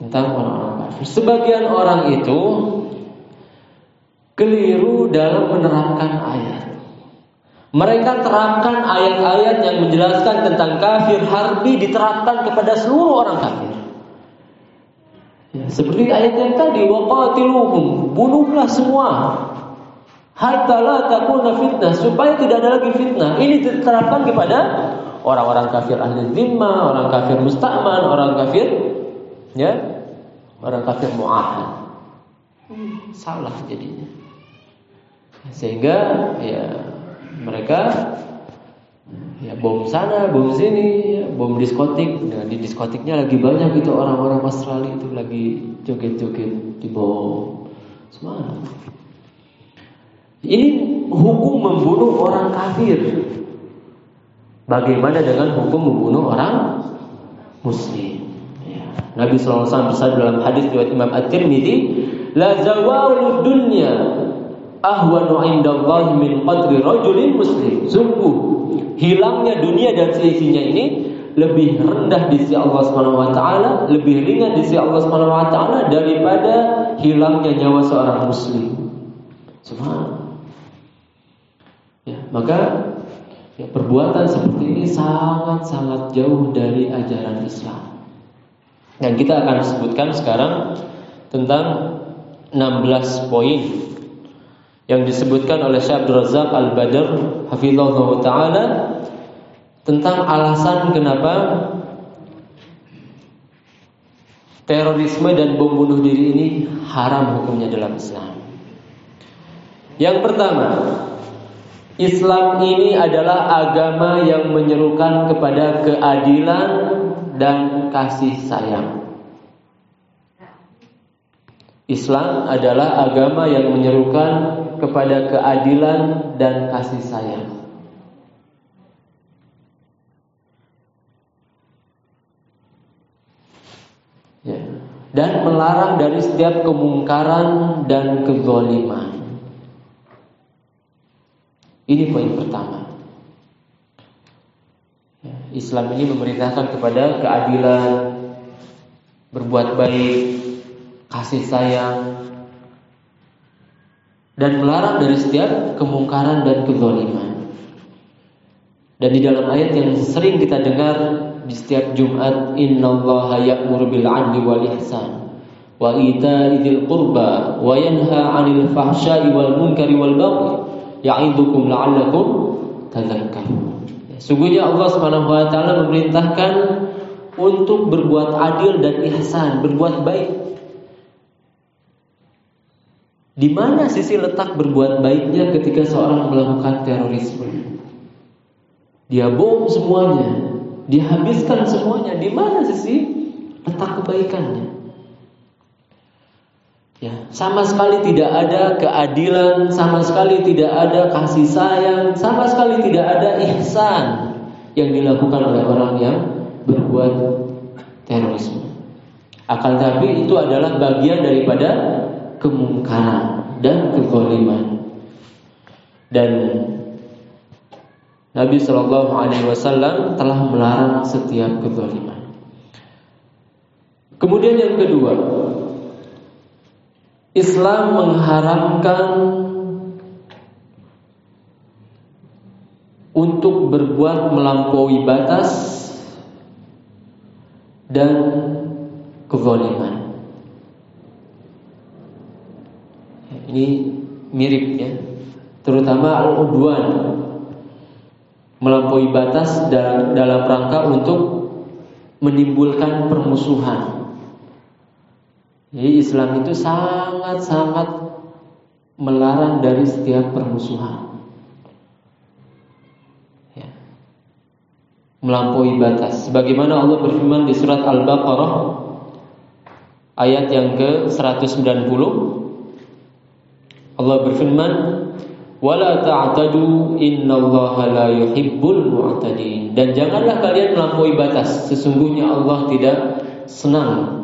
tentang orang-orang kafir. Sebagian orang itu keliru dalam menerapkan ayat. Mereka terapkan ayat-ayat yang menjelaskan tentang kafir harbi diterapkan kepada seluruh orang kafir. Ya, seperti ayat yang tadi, waqatiluhum, bunuhlah semua. Hatta la takuna fitnah, supaya tidak ada lagi fitnah. Ini diterapkan kepada orang-orang kafir ahli zimmah, orang kafir musta'man, orang kafir ya, orang kafir mu'ahad. Salah jadinya. Sehingga ya mereka ya bom sana, bom sini, ya, bom diskotik. Nah, di diskotiknya lagi banyak itu orang-orang Australia itu lagi joget-joget di bom. Semangat. Ini hukum membunuh orang kafir. Bagaimana dengan hukum membunuh orang muslim? Nabi SAW bersabda dalam hadis riwayat Imam At-Tirmidzi, "La zawalud dunya ahwanu indallahi min qadri rajulin muslim. Sungguh hilangnya dunia dan seisinya ini lebih rendah di sisi Allah Subhanahu wa taala, lebih ringan di sisi Allah Subhanahu wa taala daripada hilangnya nyawa seorang muslim. Subhanallah. Ya, maka ya, perbuatan seperti ini sangat-sangat jauh dari ajaran Islam. Dan kita akan sebutkan sekarang tentang 16 poin yang disebutkan oleh Syekh Abdul Razak Al-Badr hafizallahu taala tentang alasan kenapa terorisme dan bom bunuh diri ini haram hukumnya dalam Islam. Yang pertama, Islam ini adalah agama yang menyerukan kepada keadilan dan kasih sayang. Islam adalah agama yang menyerukan kepada keadilan dan kasih sayang. Ya. Dan melarang dari setiap kemungkaran dan kezaliman. Ini poin pertama. Islam ini memerintahkan kepada keadilan, berbuat baik, kasih sayang, dan melarang dari setiap kemungkaran dan kezaliman. Dan di dalam ayat yang sering kita dengar di setiap Jumat, innallaha ya'muru bil 'adli wal ihsan wa ita'i dzil qurba wa yanha 'anil fahsya'i wal munkari wal baghi ya'idukum la'allakum tadhakkarun. Sungguhnya Allah Subhanahu wa taala memerintahkan untuk berbuat adil dan ihsan, berbuat baik di mana sisi letak berbuat baiknya ketika seorang melakukan terorisme? Dia bom semuanya, dihabiskan semuanya. Di mana sisi letak kebaikannya? Ya, sama sekali tidak ada keadilan, sama sekali tidak ada kasih sayang, sama sekali tidak ada ihsan yang dilakukan oleh orang yang berbuat terorisme. Akan tapi itu adalah bagian daripada kemungkaran dan kezaliman. Dan Nabi Shallallahu Alaihi Wasallam telah melarang setiap kezaliman. Kemudian yang kedua, Islam mengharamkan untuk berbuat melampaui batas dan kezaliman. Ini mirip ya. Terutama al-udwan melampaui batas dalam, dalam rangka untuk menimbulkan permusuhan. Jadi Islam itu sangat-sangat melarang dari setiap permusuhan. Ya. Melampaui batas. Sebagaimana Allah berfirman di surat Al-Baqarah ayat yang ke-190 Allah berfirman, "Wala ta'tadu innallaha la yuhibbul mu'tadin." Dan janganlah kalian melampaui batas. Sesungguhnya Allah tidak senang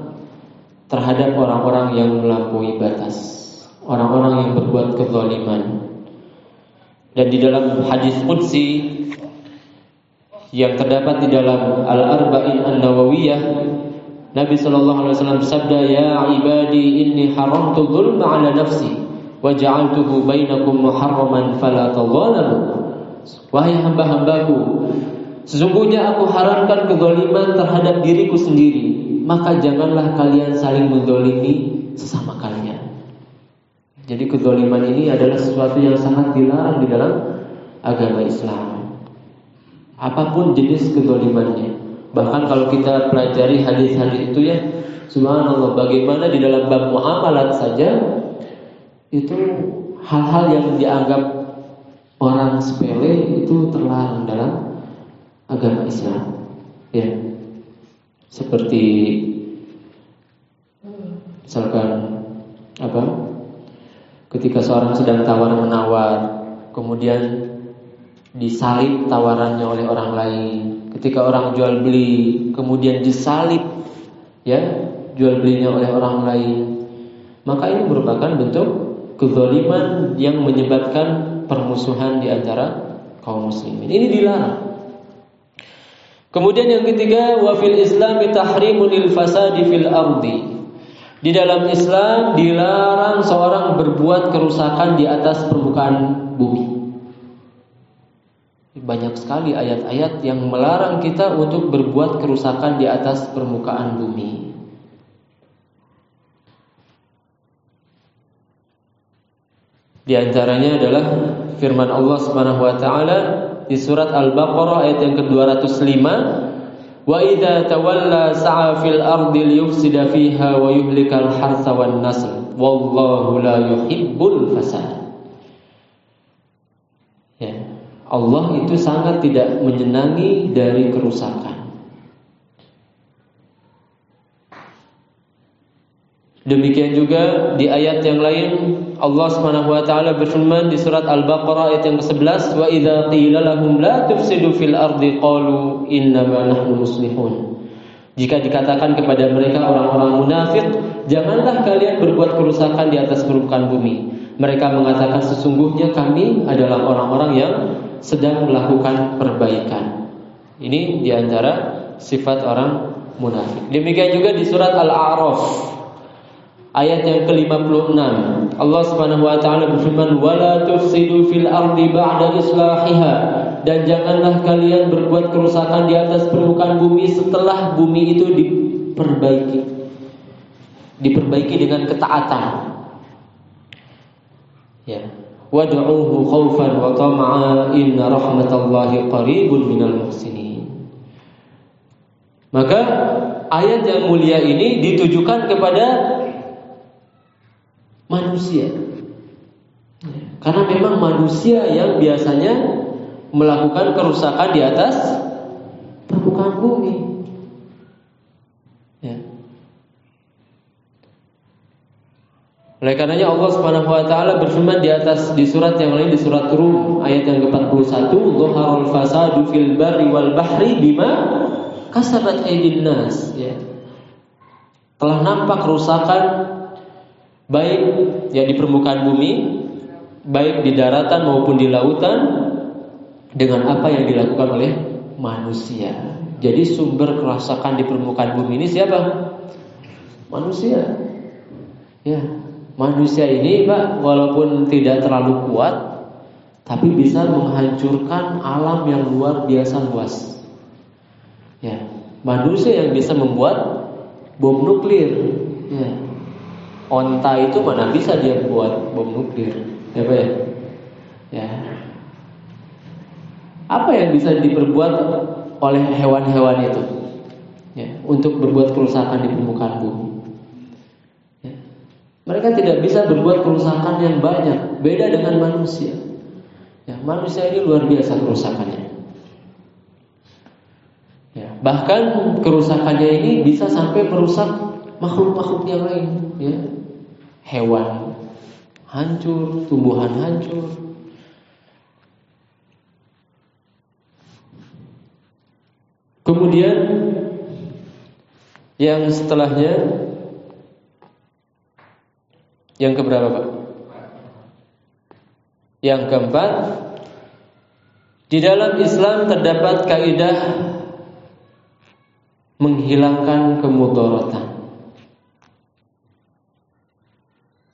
terhadap orang-orang yang melampaui batas. Orang-orang yang berbuat kezaliman. Dan di dalam hadis qudsi yang terdapat di dalam Al-Arba'in An-Nawawiyah Nabi sallallahu alaihi wasallam bersabda ya ibadi inni haramtu dzulma ala nafsi wa ja'altuhu bainakum muharraman fala wahai hamba-hambaku sesungguhnya aku haramkan kezaliman terhadap diriku sendiri maka janganlah kalian saling menzalimi sesama kalian jadi kezaliman ini adalah sesuatu yang sangat dilarang di dalam agama Islam apa pun jenis kezalimannya Bahkan kalau kita pelajari hadis-hadis itu ya, subhanallah bagaimana di dalam bab muamalat saja itu hal-hal yang dianggap orang sepele itu terlarang dalam agama Islam. Ya. Seperti misalkan apa? Ketika seorang sedang tawar menawar, kemudian disalib tawarannya oleh orang lain. Ketika orang jual beli kemudian disalib ya jual belinya oleh orang lain. Maka ini merupakan bentuk kezaliman yang menyebabkan permusuhan di antara kaum muslimin. Ini dilarang kemudian yang ketiga wa fil islam tahrimunil fasadi fil ardi di dalam Islam dilarang seorang berbuat kerusakan di atas permukaan bumi banyak sekali ayat-ayat yang melarang kita untuk berbuat kerusakan di atas permukaan bumi. Di antaranya adalah firman Allah Subhanahu wa taala di surat Al-Baqarah ayat yang ke-205, "Wa idza tawalla sa'a fil ardi liyufsida fiha wa yuhlikal harsa wan nasl, wallahu la yuhibbul fasad." Ya. Allah itu sangat tidak menyenangi dari kerusakan. Demikian juga di ayat yang lain Allah Subhanahu wa taala berfirman di surat Al-Baqarah ayat yang ke-11 wa idza qila lahum la tufsidu fil ardi qalu innama nahnu muslihun. Jika dikatakan kepada mereka orang-orang munafik, janganlah kalian berbuat kerusakan di atas permukaan bumi. Mereka mengatakan sesungguhnya kami adalah orang-orang yang sedang melakukan perbaikan. Ini di antara sifat orang munafik. Demikian juga di surat Al-A'raf ayat yang ke-56. Allah Subhanahu wa taala berfirman, "Wala tufsidu fil ardi ba'da islahiha." Dan janganlah kalian berbuat kerusakan di atas permukaan bumi setelah bumi itu diperbaiki. Diperbaiki dengan ketaatan. Ya, wad'uhu khaufan wa tama'a inna rahmatallahi qaribun minal muhsinin. Maka ayat yang mulia ini ditujukan kepada manusia. Karena memang manusia yang biasanya melakukan kerusakan di atas permukaan bumi. Oleh karenanya Allah Subhanahu wa taala berfirman di atas di surat yang lain di surat Rum ayat yang ke-41, "Dhaharul fasadu fil barri wal bahri bima kasabat aydin nas." Ya. Telah nampak kerusakan baik ya di permukaan bumi, baik di daratan maupun di lautan dengan apa yang dilakukan oleh manusia. Jadi sumber kerusakan di permukaan bumi ini siapa? Manusia. Ya, Manusia ini Pak walaupun tidak terlalu kuat tapi bisa menghancurkan alam yang luar biasa luas. Ya, manusia yang bisa membuat bom nuklir. Ya. Onta itu mana bisa dia buat bom nuklir? Ya, Pak ya? Ya. Apa yang bisa diperbuat oleh hewan-hewan itu? Ya, untuk berbuat kerusakan di permukaan bumi. Mereka tidak bisa berbuat kerusakan yang banyak, beda dengan manusia. Ya, manusia ini luar biasa kerusakannya. Ya, bahkan kerusakannya ini bisa sampai merusak makhluk-makhluk yang lain, ya. Hewan hancur, tumbuhan hancur. Kemudian yang setelahnya yang keberapa Pak? Yang keempat Di dalam Islam terdapat kaidah menghilangkan kemudaratan.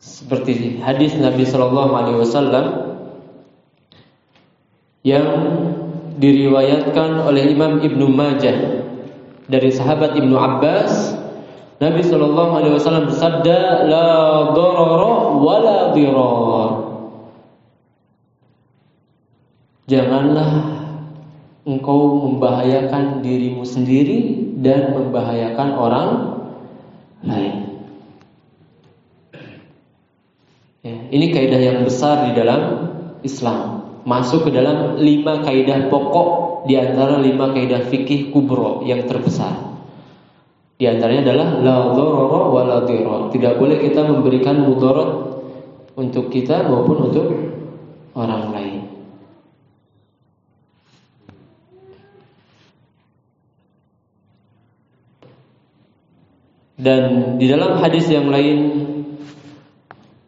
Seperti hadis Nabi Shallallahu Alaihi Wasallam yang diriwayatkan oleh Imam Ibnu Majah dari sahabat Ibnu Abbas Nabi Shallallahu Alaihi Wasallam bersabda la dororo wa la dirar. Janganlah engkau membahayakan dirimu sendiri dan membahayakan orang lain ya, ini kaidah yang besar di dalam Islam masuk ke dalam lima kaidah pokok di antara lima kaidah fikih kubro yang terbesar. Di antaranya adalah la dharara wa la Tidak boleh kita memberikan mudarat untuk kita maupun untuk orang lain. Dan di dalam hadis yang lain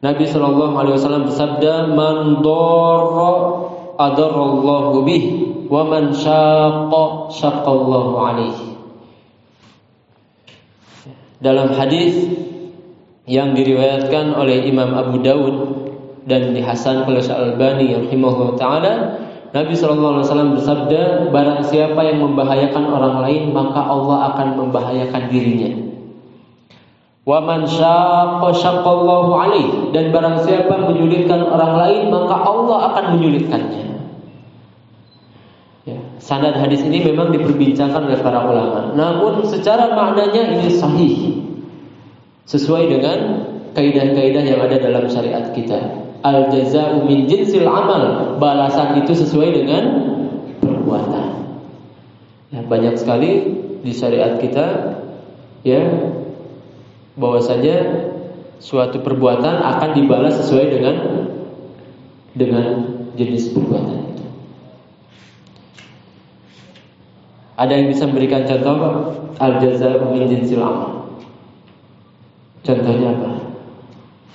Nabi Shallallahu Alaihi Wasallam bersabda, "Man dorro adarallahu bih, wa man syaqqa syaqqallahu alaihi." Dalam hadis yang diriwayatkan oleh Imam Abu Dawud dan dihasan oleh Al-Albani rahimahullah taala, Nabi Shallallahu Alaihi Wasallam bersabda, "Barang siapa yang membahayakan orang lain, maka Allah akan membahayakan dirinya." Wa man syaqqa syaqqallahu alaih dan barang siapa menyulitkan orang lain maka Allah akan menyulitkannya. Ya, sanad hadis ini memang diperbincangkan oleh para ulama. Namun secara maknanya ini sahih. Sesuai dengan kaidah-kaidah yang ada dalam syariat kita. Al jazaa'u min jinsil amal. Balasan itu sesuai dengan perbuatan. Ya, banyak sekali di syariat kita ya bahwasanya suatu perbuatan akan dibalas sesuai dengan dengan jenis perbuatan. Ada yang bisa memberikan contoh Al jazaa'u min jinsil amal. Contohnya apa?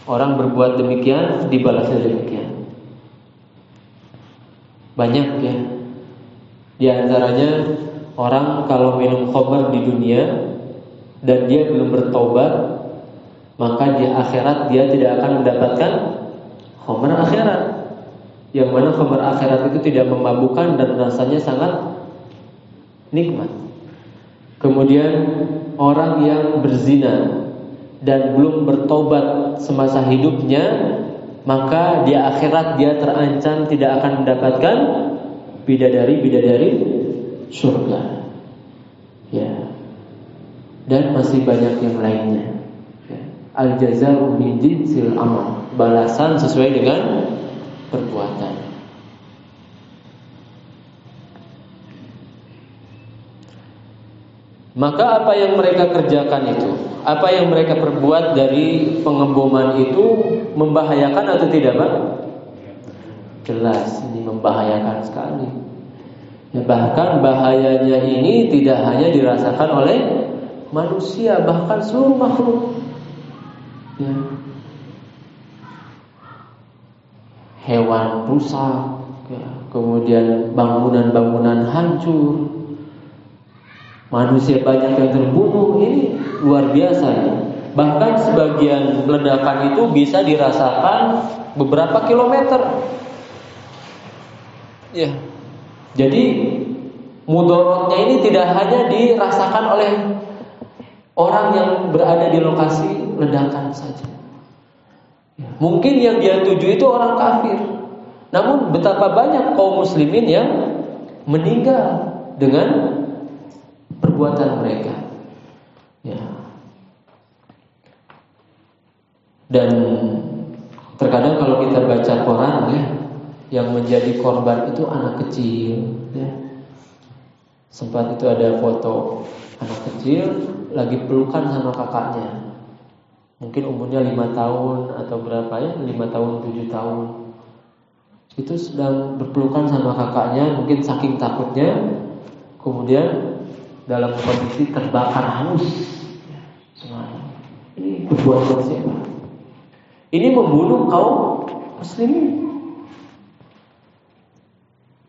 Orang berbuat demikian dibalasnya demikian. Banyak ya. Di antaranya orang kalau minum khamr di dunia dan dia belum bertobat, maka di akhirat dia tidak akan mendapatkan khomer akhirat. Yang mana khomer akhirat itu tidak memabukkan dan rasanya sangat nikmat. Kemudian orang yang berzina dan belum bertobat semasa hidupnya, maka di akhirat dia terancam tidak akan mendapatkan bidadari-bidadari surga. Ya dan masih banyak yang lainnya. Ya. Al jazaa'u min jinsil amal. Balasan sesuai dengan perbuatan. Maka apa yang mereka kerjakan itu, apa yang mereka perbuat dari pengeboman itu membahayakan atau tidak, Pak? Jelas ini membahayakan sekali. Ya, bahkan bahayanya ini tidak hanya dirasakan oleh manusia bahkan seluruh makhluk. Ya. Hewan rusak, ya. kemudian bangunan-bangunan hancur, manusia banyak yang terbunuh ini luar biasa. Ya. Bahkan sebagian ledakan itu bisa dirasakan beberapa kilometer. Ya. Jadi mudorotnya ini tidak hanya dirasakan oleh orang yang berada di lokasi ledakan saja. Ya. Mungkin yang dia tuju itu orang kafir. Namun betapa banyak kaum muslimin yang meninggal dengan perbuatan mereka. Ya. Dan terkadang kalau kita baca koran ya, yang menjadi korban itu anak kecil. Ya. Sempat itu ada foto anak kecil lagi pelukan sama kakaknya. Mungkin umurnya lima tahun atau berapa ya, lima tahun tujuh tahun. Itu sedang berpelukan sama kakaknya, mungkin saking takutnya, kemudian dalam kondisi terbakar hangus. Ini perbuatan siapa? Ini membunuh kaum muslimin.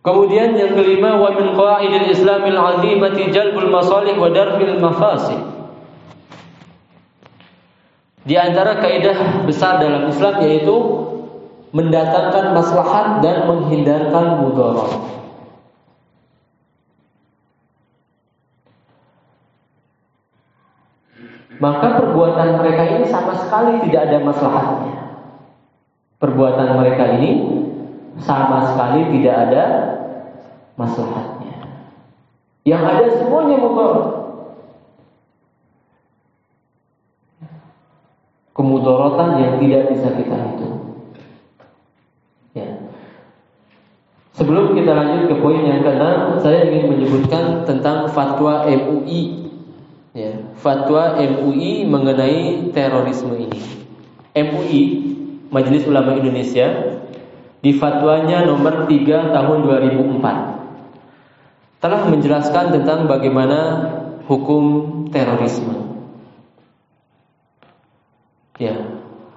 Kemudian yang kelima wa min qawaidil Islamil azimati jalbul masalih wa darbil mafasid. Di antara kaidah besar dalam Islam yaitu mendatangkan maslahat dan menghindarkan mudarat. Maka perbuatan mereka ini sama sekali tidak ada maslahatnya. Perbuatan mereka ini sama sekali tidak ada maslahatnya. Yang ada semuanya mudarat. Kemudaratan yang tidak bisa kita hitung. Ya. Sebelum kita lanjut ke poin yang keenam, saya ingin menyebutkan tentang fatwa MUI. Ya, fatwa MUI mengenai terorisme ini. MUI, Majelis Ulama Indonesia, di fatwanya nomor 3 tahun 2004 telah menjelaskan tentang bagaimana hukum terorisme. Ya,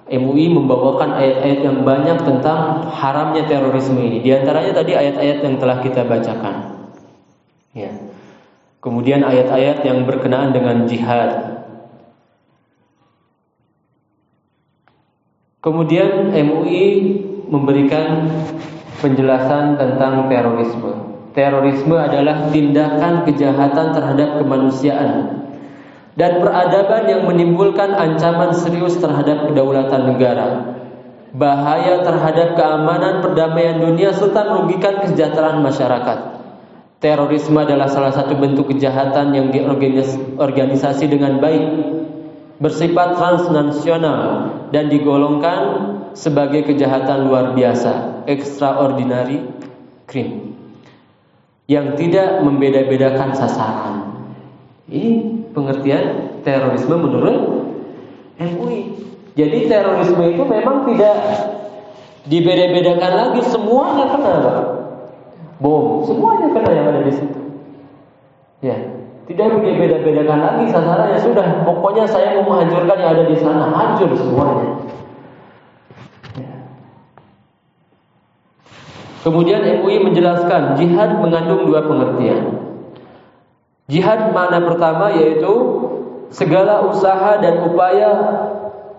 MUI membawakan ayat-ayat yang banyak tentang haramnya terorisme ini. Di antaranya tadi ayat-ayat yang telah kita bacakan. Ya. Kemudian ayat-ayat yang berkenaan dengan jihad. Kemudian MUI memberikan penjelasan tentang terorisme. Terorisme adalah tindakan kejahatan terhadap kemanusiaan dan peradaban yang menimbulkan ancaman serius terhadap kedaulatan negara, bahaya terhadap keamanan perdamaian dunia serta merugikan kesejahteraan masyarakat. Terorisme adalah salah satu bentuk kejahatan yang diorganisasi dengan baik, bersifat transnasional dan digolongkan sebagai kejahatan luar biasa, extraordinary crime, yang tidak membeda-bedakan sasaran. Ini pengertian terorisme menurut MUI. Jadi terorisme itu memang tidak dibeda-bedakan lagi, semuanya kena, Bom, semuanya kena yang ada di situ. Ya, tidak dibeda-bedakan lagi sasarannya sudah. Pokoknya saya mau menghancurkan yang ada di sana, hancur semuanya. Kemudian MUI menjelaskan jihad mengandung dua pengertian. Jihad makna pertama yaitu segala usaha dan upaya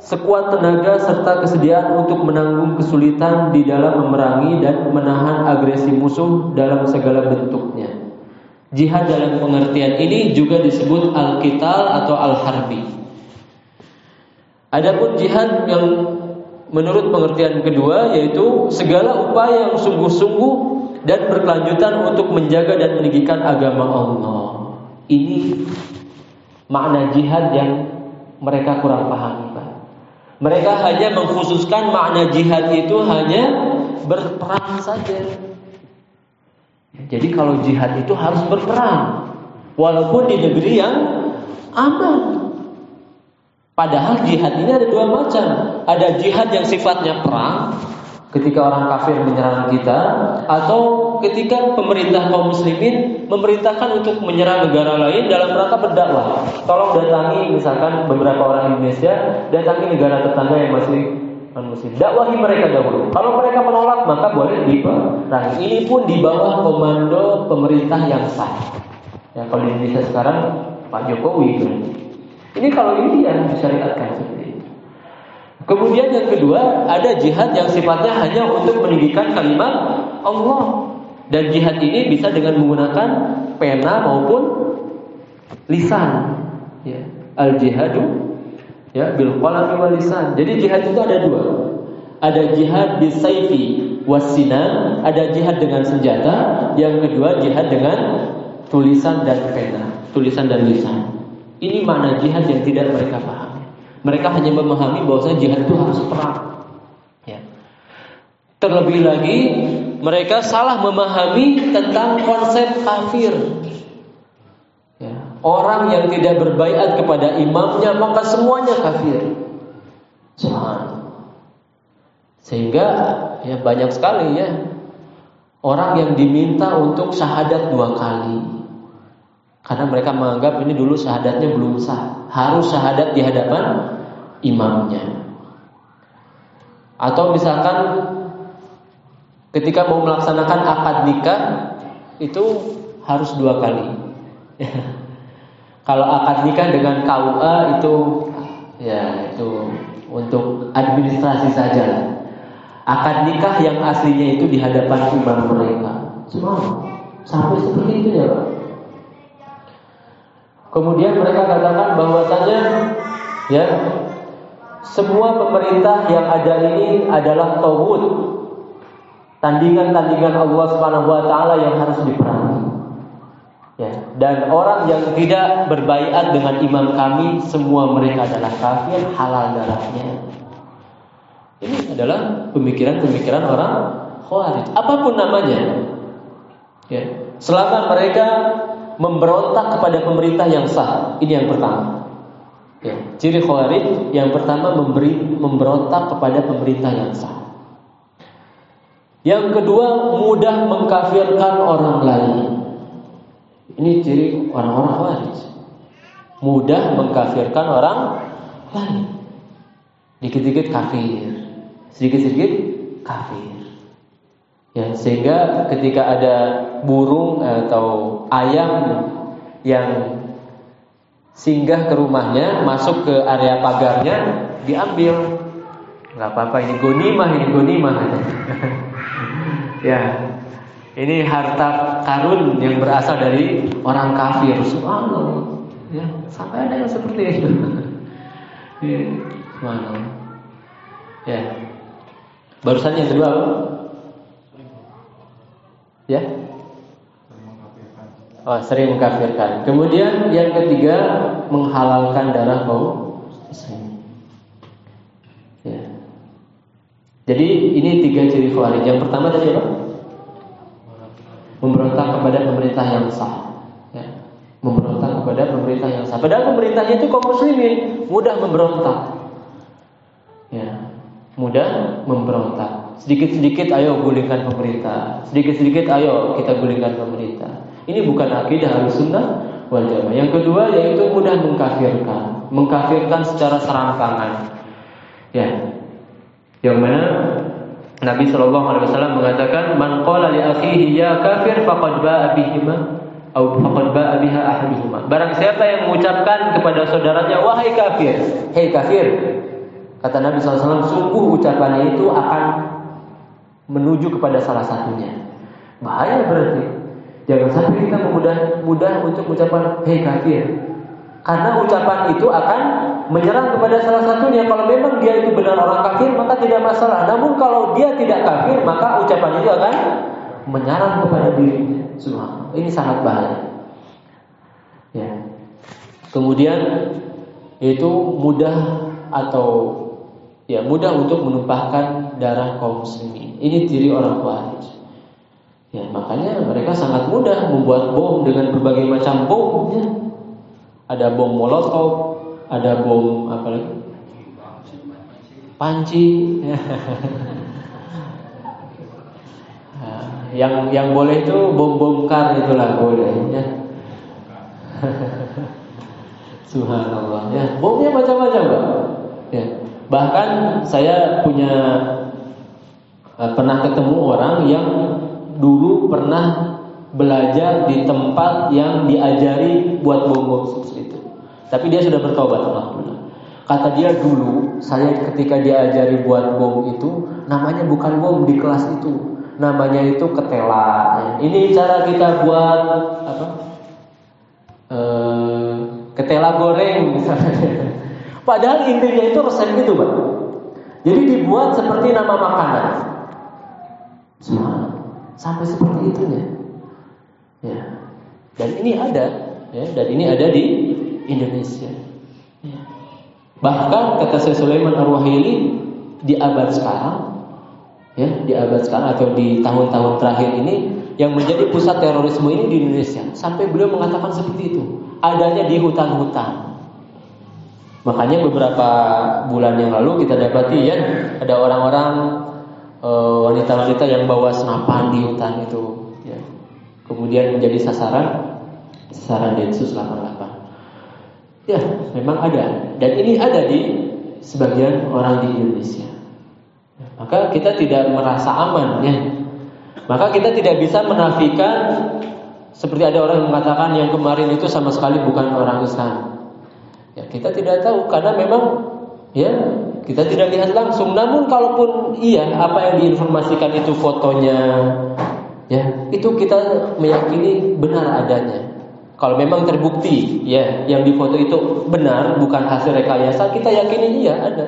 sekuat tenaga serta kesediaan untuk menanggung kesulitan di dalam memerangi dan menahan agresi musuh dalam segala bentuknya. Jihad dalam pengertian ini juga disebut al-qital atau al-harbi. Adapun jihad yang menurut pengertian kedua yaitu segala upaya yang sungguh-sungguh dan berkelanjutan untuk menjaga dan meninggikan agama Allah. Ini makna jihad yang mereka kurang pahami. Mereka hanya mengkhususkan makna jihad itu hanya berperang saja. Jadi kalau jihad itu harus berperang, walaupun di negeri yang aman. Padahal jihad ini ada dua macam. Ada jihad yang sifatnya perang, ketika orang kafir menyerang kita atau ketika pemerintah kaum muslimin memerintahkan untuk menyerang negara lain dalam rangka berdakwah. Tolong datangi misalkan beberapa orang Indonesia datangi negara tetangga yang masih non muslim. Dakwahi mereka dahulu. Kalau mereka menolak maka boleh diperangi. Ini pun di bawah komando pemerintah yang sah. Ya kalau di Indonesia sekarang Pak Jokowi itu. Ini kalau ini yang disyariatkan seperti Kemudian yang kedua, ada jihad yang sifatnya hanya untuk meninggikan kalimat Allah. Dan jihad ini bisa dengan menggunakan pena maupun lisan. Ya. Al jihadu ya bil qalami wal lisan. Jadi jihad itu ada dua. Ada jihad bisayfi wasinan, ada jihad dengan senjata, yang kedua jihad dengan tulisan dan pena, tulisan dan lisan. Ini mana jihad yang tidak mereka paham. Mereka hanya memahami bahwa jihad itu harus perang. Ya. Terlebih lagi, mereka salah memahami tentang konsep kafir. Ya. Orang yang tidak berbaiat kepada imamnya maka semuanya kafir. Sehingga ya banyak sekali ya orang yang diminta untuk syahadat dua kali. Karena mereka menganggap ini dulu syahadatnya belum sah. Harus syahadat di hadapan imamnya. Atau misalkan ketika mau melaksanakan akad nikah itu harus dua kali. (laughs) Kalau akad nikah dengan KUA itu ya itu untuk administrasi saja Akad nikah yang aslinya itu di hadapan imam mereka. Cuma sampai seperti itu ya Pak. Kemudian mereka katakan bahwasanya ya semua pemerintah yang ada ini adalah tauhid. Tandingan-tandingan Allah Subhanahu wa taala yang harus diperangi. Ya, dan orang yang tidak berbaiat dengan imam kami semua mereka adalah kafir halal darahnya. Ini adalah pemikiran-pemikiran orang Khawarij. Apa pun namanya. Ya, selama mereka memberontak kepada pemerintah yang sah. Ini yang pertama. Ya, ciri khawarij yang pertama memberi memberontak kepada pemerintah yang sah. Yang kedua mudah mengkafirkan orang lain. Ini ciri orang-orang khawarij. Mudah mengkafirkan orang lain. Dikit-dikit kafir, sedikit-sedikit kafir. Ya, sehingga ketika ada burung atau ayam yang singgah ke rumahnya, masuk ke area pagarnya, diambil. Nggak apa-apa ini gonimah, ini gonimah. (laughs) ya, ini harta karun yang berasal dari orang kafir. Subhanallah. Ya, sampai ada yang seperti itu. (laughs) ya. Ya. Barusan yang kedua Ya. Oh, sering mengkafirkan. Kemudian yang ketiga menghalalkan darah kaum. Ya. Jadi ini tiga ciri khawarij. Yang pertama tadi apa? Memberontak kepada pemerintah yang sah. Ya. Memberontak kepada pemerintah yang sah. Padahal pemerintahnya itu kaum muslimin mudah memberontak. Ya. Mudah memberontak. Sedikit-sedikit ayo gulingkan pemerintah. Sedikit-sedikit ayo kita gulingkan pemerintah. Ini bukan akidah harus sunnah wal. Yang kedua yaitu mudah mengkafirkan, mengkafirkan secara serangkangan. Ya. Yang mana Nabi Shallallahu alaihi wasallam mengatakan man qala li akhihi ya kafir faqad ba'a bihima atau faqad ba'a biha ahaduhuma. Barang siapa yang mengucapkan kepada saudaranya wahai kafir, hei kafir. Kata Nabi SAW, sungguh ucapannya itu akan menuju kepada salah satunya. Bahaya berarti. Jangan sampai kita mudah mudah untuk ucapan hei kafir. Karena ucapan itu akan menyerang kepada salah satunya. Kalau memang dia itu benar orang kafir, maka tidak masalah. Namun kalau dia tidak kafir, maka ucapan itu akan menyerang kepada dirinya. Semua. Ini sangat bahaya. Ya. Kemudian itu mudah atau ya mudah untuk menumpahkan darah kaum muslimin. Ini ciri orang Khawarij. Ya, makanya mereka sangat mudah membuat bom dengan berbagai macam bom. Ya. Ada bom molotov, ada bom apa lagi? Panci. (laughs) yang yang boleh itu bom bongkar itulah boleh ya. (laughs) Subhanallah ya. Bomnya macam-macam, Pak. Ya. Bahkan saya punya uh, pernah ketemu orang yang dulu pernah belajar di tempat yang diajari buat bom-bom seperti itu. Tapi dia sudah bertobat alhamdulillah. Kata dia dulu, saya ketika diajari buat bom itu namanya bukan bom di kelas itu. Namanya itu ketela. Ini cara kita buat apa? E, ketela goreng misalnya. Padahal intinya itu resep itu, Pak. Jadi dibuat seperti nama makanan. Sampai seperti itunya. Ya. Dan ini ada, ya, dan ini ada di Indonesia. Ya. Bahkan kata saya Sulaiman Ar-Wahili di abad sekarang, ya, di abad sekarang atau di tahun-tahun terakhir ini yang menjadi pusat terorisme ini di Indonesia. Sampai beliau mengatakan seperti itu. Adanya di hutan-hutan. Makanya beberapa bulan yang lalu kita dapati ya ada orang-orang eh, wanita-wanita yang bawa senapan di hutan itu, ya. kemudian menjadi sasaran sasaran Densus 88. Ya, memang ada dan ini ada di sebagian orang di Indonesia. Maka kita tidak merasa aman ya Maka kita tidak bisa menafikan seperti ada orang yang mengatakan yang kemarin itu sama sekali bukan orang Islam. Ya, kita tidak tahu karena memang ya kita tidak lihat langsung. Namun kalaupun iya apa yang diinformasikan itu fotonya ya, itu kita meyakini benar adanya. Kalau memang terbukti ya yang di foto itu benar bukan hasil rekayasa, kita yakini iya ada.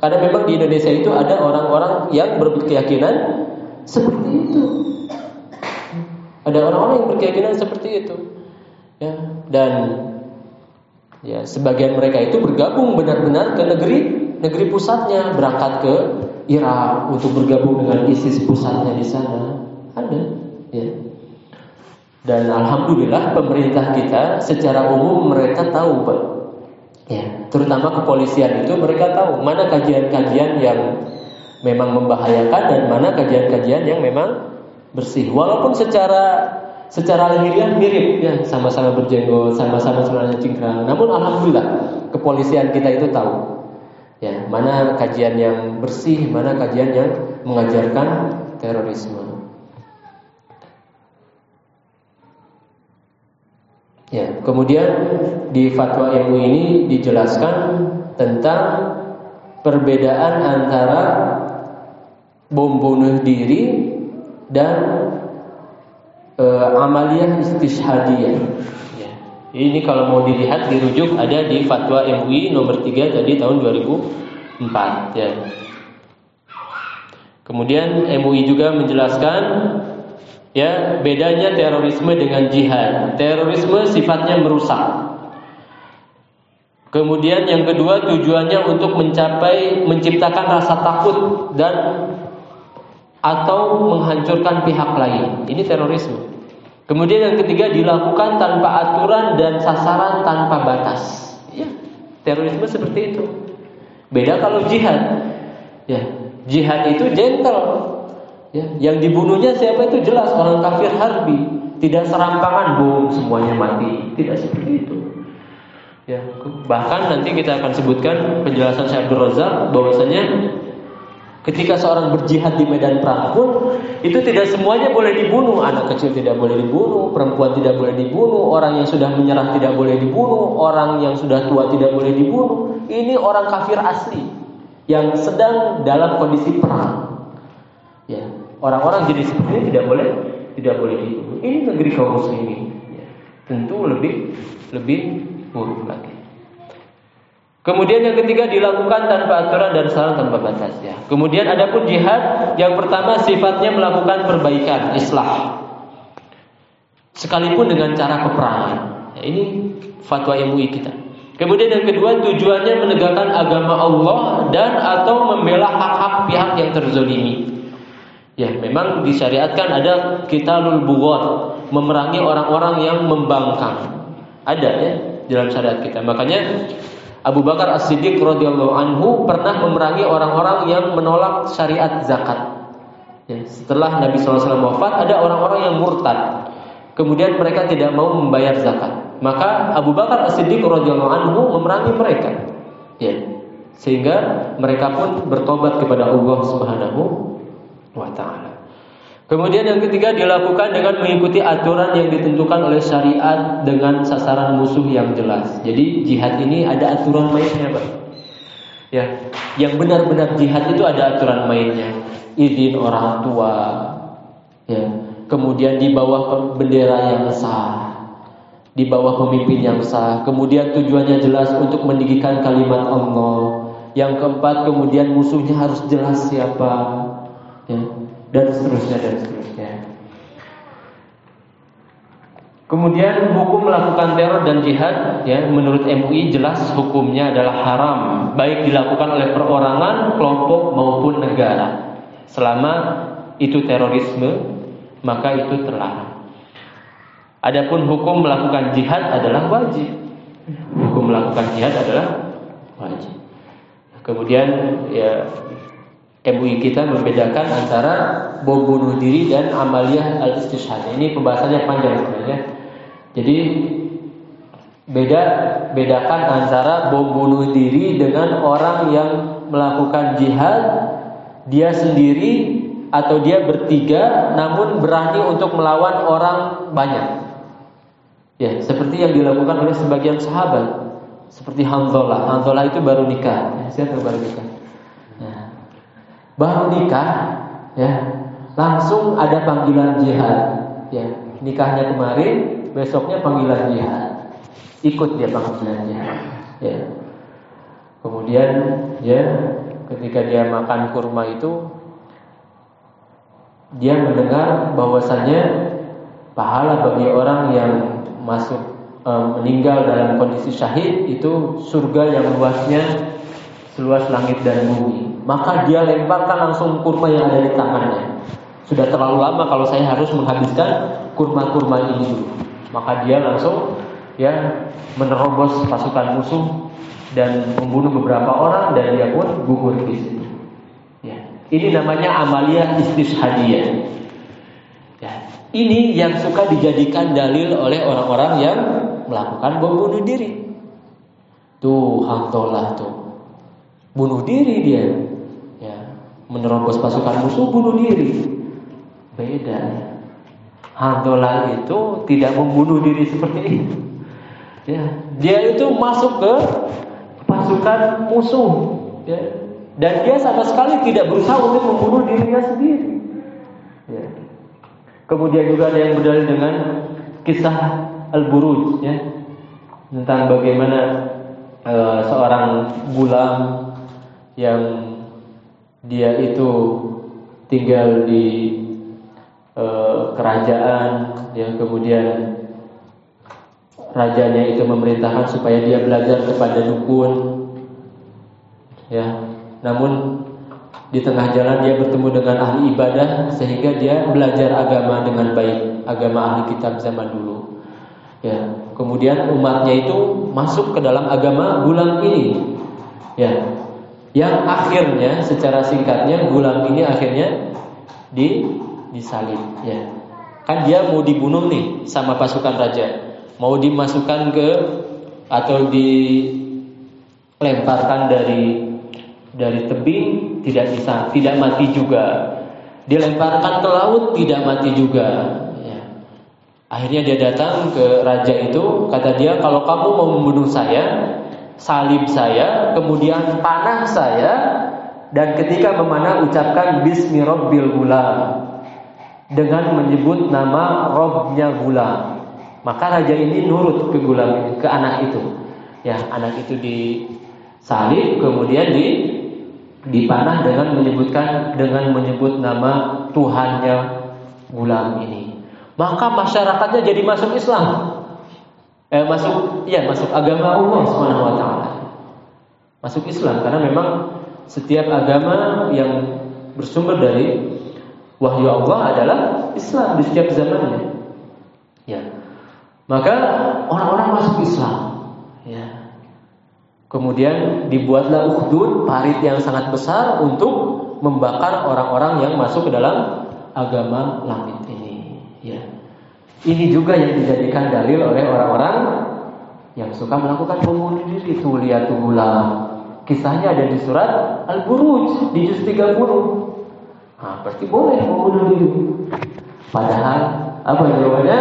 Karena memang di Indonesia itu ada orang-orang yang berkeyakinan seperti itu. Ada orang-orang yang berkeyakinan seperti itu. Ya, dan ya sebagian mereka itu bergabung benar-benar ke negeri negeri pusatnya, berangkat ke Irak untuk bergabung dengan ISIS pusatnya di sana. Ada, ya. Dan alhamdulillah pemerintah kita secara umum mereka tahu, Pak. Ya, terutama kepolisian itu mereka tahu mana kajian-kajian yang memang membahayakan dan mana kajian-kajian yang memang bersih. Walaupun secara secara lahiriah mirip ya, sama-sama berjenggot, sama-sama sebenarnya cingkrang. Namun alhamdulillah kepolisian kita itu tahu ya, mana kajian yang bersih, mana kajian yang mengajarkan terorisme. Ya, kemudian di fatwa MUI ini dijelaskan tentang perbedaan antara bom bunuh diri dan e, amaliyah istishhadiyah. Ya. Ini kalau mau dilihat dirujuk ada di fatwa MUI nomor 3 tadi tahun 2004 ya. Kemudian MUI juga menjelaskan Ya, bedanya terorisme dengan jihad. Terorisme sifatnya merusak. Kemudian yang kedua tujuannya untuk mencapai menciptakan rasa takut dan atau menghancurkan pihak lain. Ini terorisme. Kemudian yang ketiga dilakukan tanpa aturan dan sasaran tanpa batas. Ya, terorisme seperti itu. Beda kalau jihad. Ya, jihad itu gentle, Ya, yang dibunuhnya siapa itu jelas orang kafir harbi, tidak serampangan bom semuanya mati, tidak seperti itu. Ya, bahkan nanti kita akan sebutkan penjelasan Syekh Abdul Razak bahwasanya ketika seorang berjihad di medan perang pun itu tidak semuanya boleh dibunuh, anak kecil tidak boleh dibunuh, perempuan tidak boleh dibunuh, orang yang sudah menyerah tidak boleh dibunuh, orang yang sudah tua tidak boleh dibunuh. Ini orang kafir asli yang sedang dalam kondisi perang. Ya, orang-orang jenis seperti ini tidak boleh tidak boleh dibunuh. Ini negeri kaum muslimin. Ya, tentu lebih lebih buruk lagi. Kemudian yang ketiga dilakukan tanpa aturan dan saran tanpa batas ya. Kemudian ada pun jihad yang pertama sifatnya melakukan perbaikan, islah. Sekalipun dengan cara peperangan. Ya, ini fatwa MUI kita. Kemudian yang kedua tujuannya menegakkan agama Allah dan atau membela hak-hak pihak yang terzolimi. Ya, memang disyariatkan ada kitalul bugot, memerangi orang-orang yang membangkang. Ada ya dalam syariat kita. Makanya Abu Bakar As-Siddiq radhiyallahu anhu pernah memerangi orang-orang yang menolak syariat zakat. Ya, setelah Nabi SAW wafat, ada orang-orang yang murtad. Kemudian mereka tidak mau membayar zakat. Maka Abu Bakar As-Siddiq radhiyallahu anhu memerangi mereka. Ya, sehingga mereka pun bertobat kepada Allah Subhanahu wa taala. Kemudian yang ketiga dilakukan dengan mengikuti aturan yang ditentukan oleh syariat dengan sasaran musuh yang jelas. Jadi jihad ini ada aturan mainnya, Pak. Ya, yang benar-benar jihad itu ada aturan mainnya. Izin orang tua, ya. Kemudian di bawah bendera yang sah, di bawah pemimpin yang sah. Kemudian tujuannya jelas untuk meninggikan kalimat Allah. Yang keempat, kemudian musuhnya harus jelas siapa ya, dan seterusnya dan seterusnya. Kemudian hukum melakukan teror dan jihad ya menurut MUI jelas hukumnya adalah haram baik dilakukan oleh perorangan, kelompok maupun negara. Selama itu terorisme maka itu terlarang. Adapun hukum melakukan jihad adalah wajib. Hukum melakukan jihad adalah wajib. Kemudian ya MUI kita membedakan antara bom bunuh diri dan amaliyah al-istishhad. Ini pembahasannya panjang sebenarnya. Jadi beda bedakan antara bom bunuh diri dengan orang yang melakukan jihad dia sendiri atau dia bertiga namun berani untuk melawan orang banyak. Ya, seperti yang dilakukan oleh sebagian sahabat. Seperti Hanzalah. Hanzalah itu baru nikah. Ya, siapa baru nikah? Baru nikah, ya, langsung ada panggilan jihad. Ya, nikahnya kemarin, besoknya panggilan jihad. Ikut dia panggilan jihad. Ya. Kemudian, ya, ketika dia makan kurma itu, dia mendengar bahwasannya pahala bagi orang yang masuk e, meninggal dalam kondisi syahid itu surga yang luasnya seluas langit dan bumi. Maka dia lemparkan langsung kurma yang ada di tangannya. Sudah terlalu lama kalau saya harus menghabiskan kurma-kurma ini dulu. Maka dia langsung ya menerobos pasukan musuh dan membunuh beberapa orang dan dia pun gugur di situ. Ya. Ini namanya amalia istishadiyah. Ya. Ini yang suka dijadikan dalil oleh orang-orang yang melakukan bom bunuh diri. Tuh Hantolah tuh. Bunuh diri dia. Menerobos pasukan musuh bunuh diri. Beda. Handolah itu tidak membunuh diri seperti ini. Ya, dia itu masuk ke pasukan musuh, ya. dan dia sama sekali tidak berusaha untuk membunuh dirinya sendiri. Ya. Kemudian juga ada yang berdalil dengan kisah Al-Buruj, ya, tentang bagaimana uh, seorang gulam yang dia itu tinggal di e, kerajaan yang kemudian rajanya itu memerintahkan supaya dia belajar kepada dukun ya. Namun di tengah jalan dia bertemu dengan ahli ibadah sehingga dia belajar agama dengan baik agama ahli kitab zaman dulu ya. Kemudian umatnya itu masuk ke dalam agama gulam ini ya yang akhirnya secara singkatnya gulam ini akhirnya di disalib ya. Kan dia mau dibunuh nih sama pasukan raja. Mau dimasukkan ke atau dilemparkan dari dari tebing tidak bisa, tidak mati juga. Dilemparkan ke laut tidak mati juga. Ya. Akhirnya dia datang ke raja itu, kata dia kalau kamu mau membunuh saya, salib saya, kemudian panah saya, dan ketika memanah ucapkan Bismi Rabbil Gulam dengan menyebut nama robnya gulam. Maka raja ini nurut ke gulam ke anak itu. Ya, anak itu disalib kemudian di dipanah dengan menyebutkan dengan menyebut nama Tuhannya gulam ini. Maka masyarakatnya jadi masuk Islam. Eh, masuk ya masuk agama Allah Subhanahu. Masuk Islam karena memang setiap agama yang bersumber dari Wahyu Allah adalah Islam di setiap zamannya. Ya. Maka orang-orang masuk Islam. Ya. Kemudian dibuatlah ukhdud, parit yang sangat besar untuk membakar orang-orang yang masuk ke dalam agama langit ini. Ya. Ini juga yang dijadikan dalil oleh orang-orang yang suka melakukan bunuh diri. Tuh lihat tuh Kisahnya ada di surat Al-Buruj di juz 30. Nah, pasti boleh membunuh diri. Padahal apa jawabannya?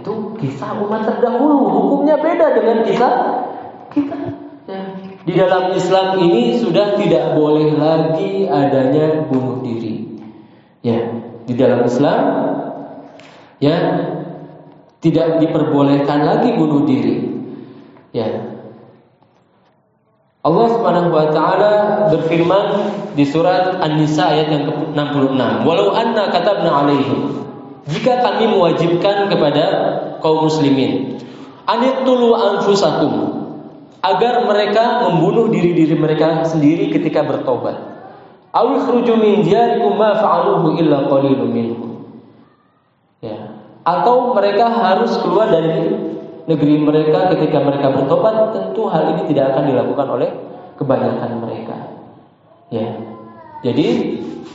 Itu kisah umat terdahulu. Hukumnya beda dengan kisah kita. Ya. Di dalam Islam ini sudah tidak boleh lagi adanya bunuh diri. Ya, di dalam Islam ya tidak diperbolehkan lagi bunuh diri. Ya, Allah Subhanahu wa taala berfirman di surat An-Nisa ayat yang ke-66, "Walau anna katabna alaihim" Jika kami mewajibkan kepada kaum muslimin, anittulu anfusakum agar mereka membunuh diri-diri mereka sendiri ketika bertobat. Aw ikhruju min diyarikum ma fa'aluhu illa qalilun minhum. Ya. Atau mereka harus keluar dari negeri mereka ketika mereka bertobat tentu hal ini tidak akan dilakukan oleh kebanyakan mereka. Ya. Jadi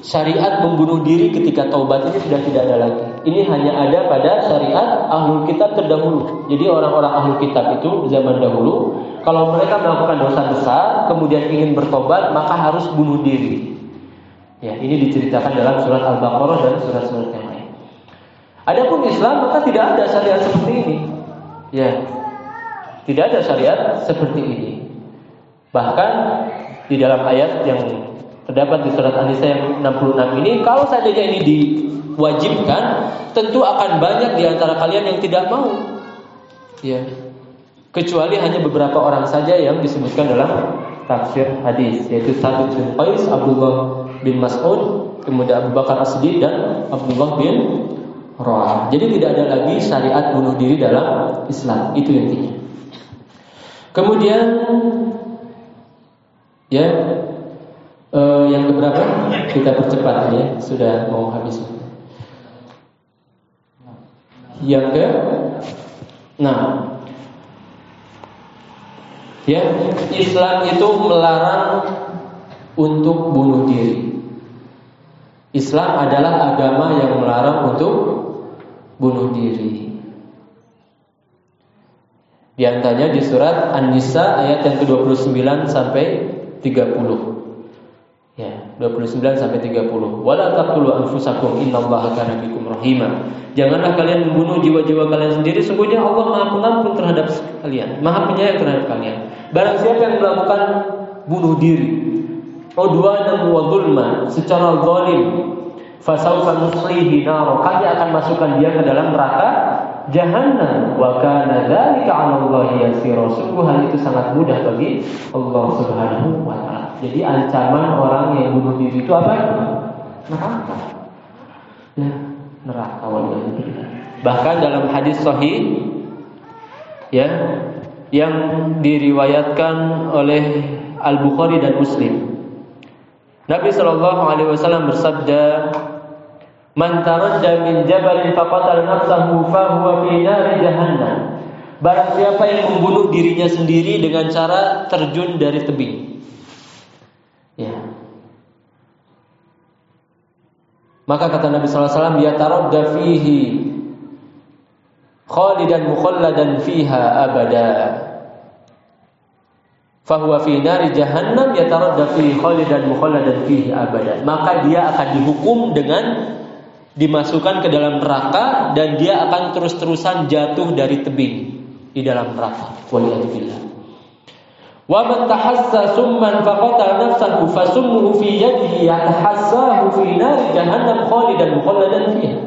syariat membunuh diri ketika taubat ini sudah tidak ada lagi. Ini hanya ada pada syariat ahlul kitab terdahulu. Jadi orang-orang ahlul kitab itu zaman dahulu kalau mereka melakukan dosa besar kemudian ingin bertobat maka harus bunuh diri. Ya, ini diceritakan dalam surat Al-Baqarah dan surat-surat yang lain. Adapun Islam maka tidak ada syariat seperti ini. Ya. Tidak ada syariat seperti ini. Bahkan di dalam ayat yang terdapat di surat An-Nisa yang 66 ini kalau seandainya ini diwajibkan, tentu akan banyak di antara kalian yang tidak mau. Ya. Kecuali hanya beberapa orang saja yang disebutkan dalam tafsir hadis yaitu Sabit bin Qais, Abdullah bin Mas'ud, kemudian Abu Bakar As-Siddiq dan Abdullah bin Rawah. Jadi tidak ada lagi syariat bunuh diri dalam Islam. Itu intinya. Kemudian ya eh, yang keberapa? Kita percepat ya, sudah mau habis. Yang ke Nah, Ya, Islam itu melarang untuk bunuh diri. Islam adalah agama yang melarang untuk bunuh diri. Di antaranya di surat An-Nisa ayat yang ke-29 sampai 30. Ya, 29 sampai 30. Wala taqtulu anfusakum innallaha kana bikum rahima. Janganlah kalian membunuh jiwa-jiwa kalian sendiri, sungguhnya Allah Maha Pengampun terhadap kalian, Maha Penyayang terhadap kalian. Barang siapa yang melakukan bunuh diri, udwanan wa zulma secara zalim, fasaufa nuslihi nar, kami akan masukkan dia ke dalam neraka jahanam wa kana dzalika 'ala Allah yasira. Sungguh itu sangat mudah bagi Allah Subhanahu wa taala. Jadi ancaman orang yang bunuh diri itu apa? Neraka. Ya, neraka Bahkan dalam hadis sahih ya yang diriwayatkan oleh Al Bukhari dan Muslim. Nabi Shallallahu Alaihi Wasallam bersabda, "Man taradda min jabalin faqatal nafsahu fahuwa fi nari jahannam." Barang siapa yang membunuh dirinya sendiri dengan cara terjun dari tebing. Ya. Maka kata Nabi Sallallahu Alaihi Wasallam, "Ya taradda fihi khalidan mukhalladan fiha abada fahuwa fi nari jahannam yataradda fi khalidan mukhalladan fihi abada maka dia akan dihukum dengan dimasukkan ke dalam neraka dan dia akan terus-terusan jatuh dari tebing di dalam neraka. Waliyadzubillah. Wa man tahassa summan faqatala nafsahu fasummuhu fi yadihi yatahassahu fi nari jahannam khalidan mukhalladan fiha.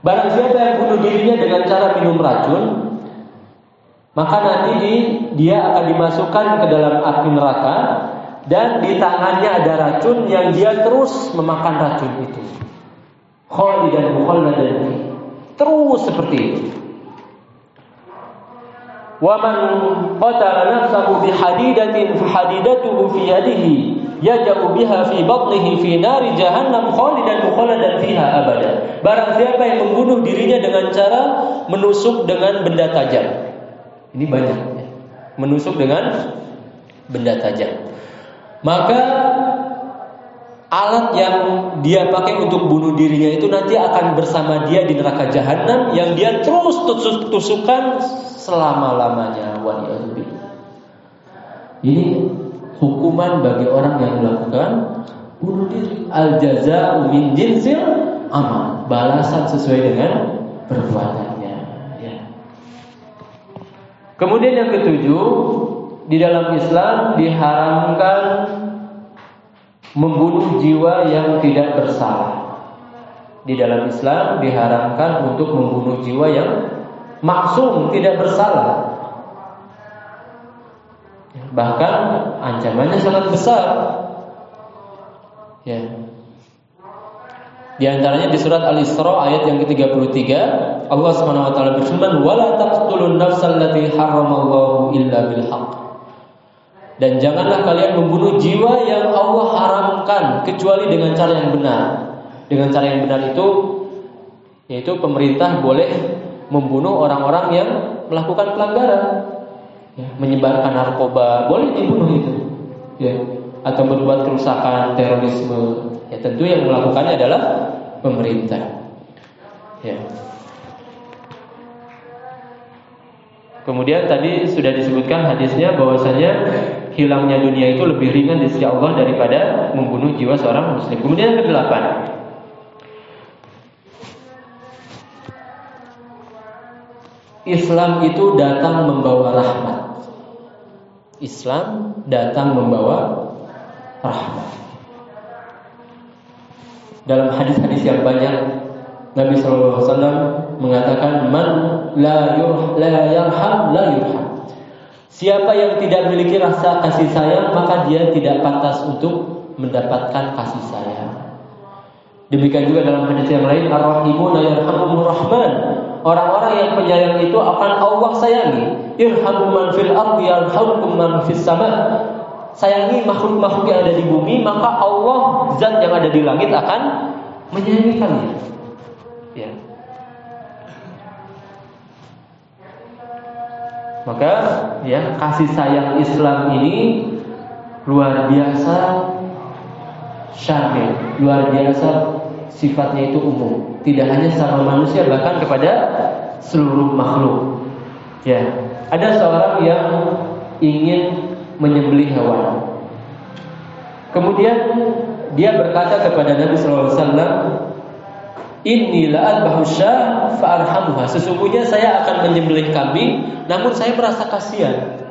Barang siapa yang bunuh dirinya dengan cara minum racun, maka nanti di, dia akan dimasukkan ke dalam api neraka dan di tangannya ada racun yang dia terus memakan racun itu. Khalidan mukhalladan terus seperti itu. Wa man qatala nafsahu bihadidatin fahadidatuhu fi yadihi yaja'u biha fi batnihi fi nari jahannam khalidan mukhaladan fiha abada. Barang siapa yang membunuh dirinya dengan cara menusuk dengan benda tajam. Ini banyak ya. Menusuk dengan benda tajam. Maka alat yang dia pakai untuk bunuh dirinya itu nanti akan bersama dia di neraka jahanam yang dia terus tusuk tusukan selama-lamanya. Ini hukuman bagi orang yang melakukan bunuh diri. Al jaza'u min jinsil amal. Balasan sesuai dengan perbuatannya. Ya. Kemudian yang ketujuh, di dalam Islam diharamkan membunuh jiwa yang tidak bersalah. Di dalam Islam diharamkan untuk membunuh jiwa yang maksum, tidak bersalah. Bahkan ancamannya sangat besar. Ya. Di antaranya di surat Al-Isra ayat yang ke-33, Allah Subhanahu wa taala berfirman, "Wala taqtulun nafsal lati haramallahu illa bil haqq." Dan janganlah kalian membunuh jiwa yang Allah haramkan kecuali dengan cara yang benar. Dengan cara yang benar itu yaitu pemerintah boleh membunuh orang-orang yang melakukan pelanggaran. Ya, menyebarkan narkoba boleh dibunuh itu. Ya atau berbuat kerusakan terorisme. Ya tentu yang melakukannya adalah pemerintah. Ya. Kemudian tadi sudah disebutkan hadisnya bahwasanya hilangnya dunia itu lebih ringan di sisi Allah daripada membunuh jiwa seorang muslim. Kemudian yang kedelapan, Islam itu datang membawa rahmat. Islam datang membawa rahmat. Dalam hadis-hadis yang banyak Nabi SAW mengatakan man la yurh la yurham. Siapa yang tidak memiliki rasa kasih sayang maka dia tidak pantas untuk mendapatkan kasih sayang. Demikian juga dalam hadis yang lain ar-rahimuna yarhamur rahman. Orang-orang yang penyayang itu akan Allah sayangi. Irhamu man fil ardi yarhamkum man sama. Sayangi makhluk-makhluk yang ada di bumi, maka Allah zat yang ada di langit akan menyayangi kalian. Ya. Maka ya kasih sayang Islam ini luar biasa syamil, luar biasa sifatnya itu umum, tidak hanya sama manusia bahkan kepada seluruh makhluk. Ya, ada seorang yang ingin menyembelih hewan. Kemudian dia berkata kepada Nabi SAW, Inni la'adbahu syah fa'arhamuha. Sesungguhnya saya akan menyembelih kambing, namun saya merasa kasihan.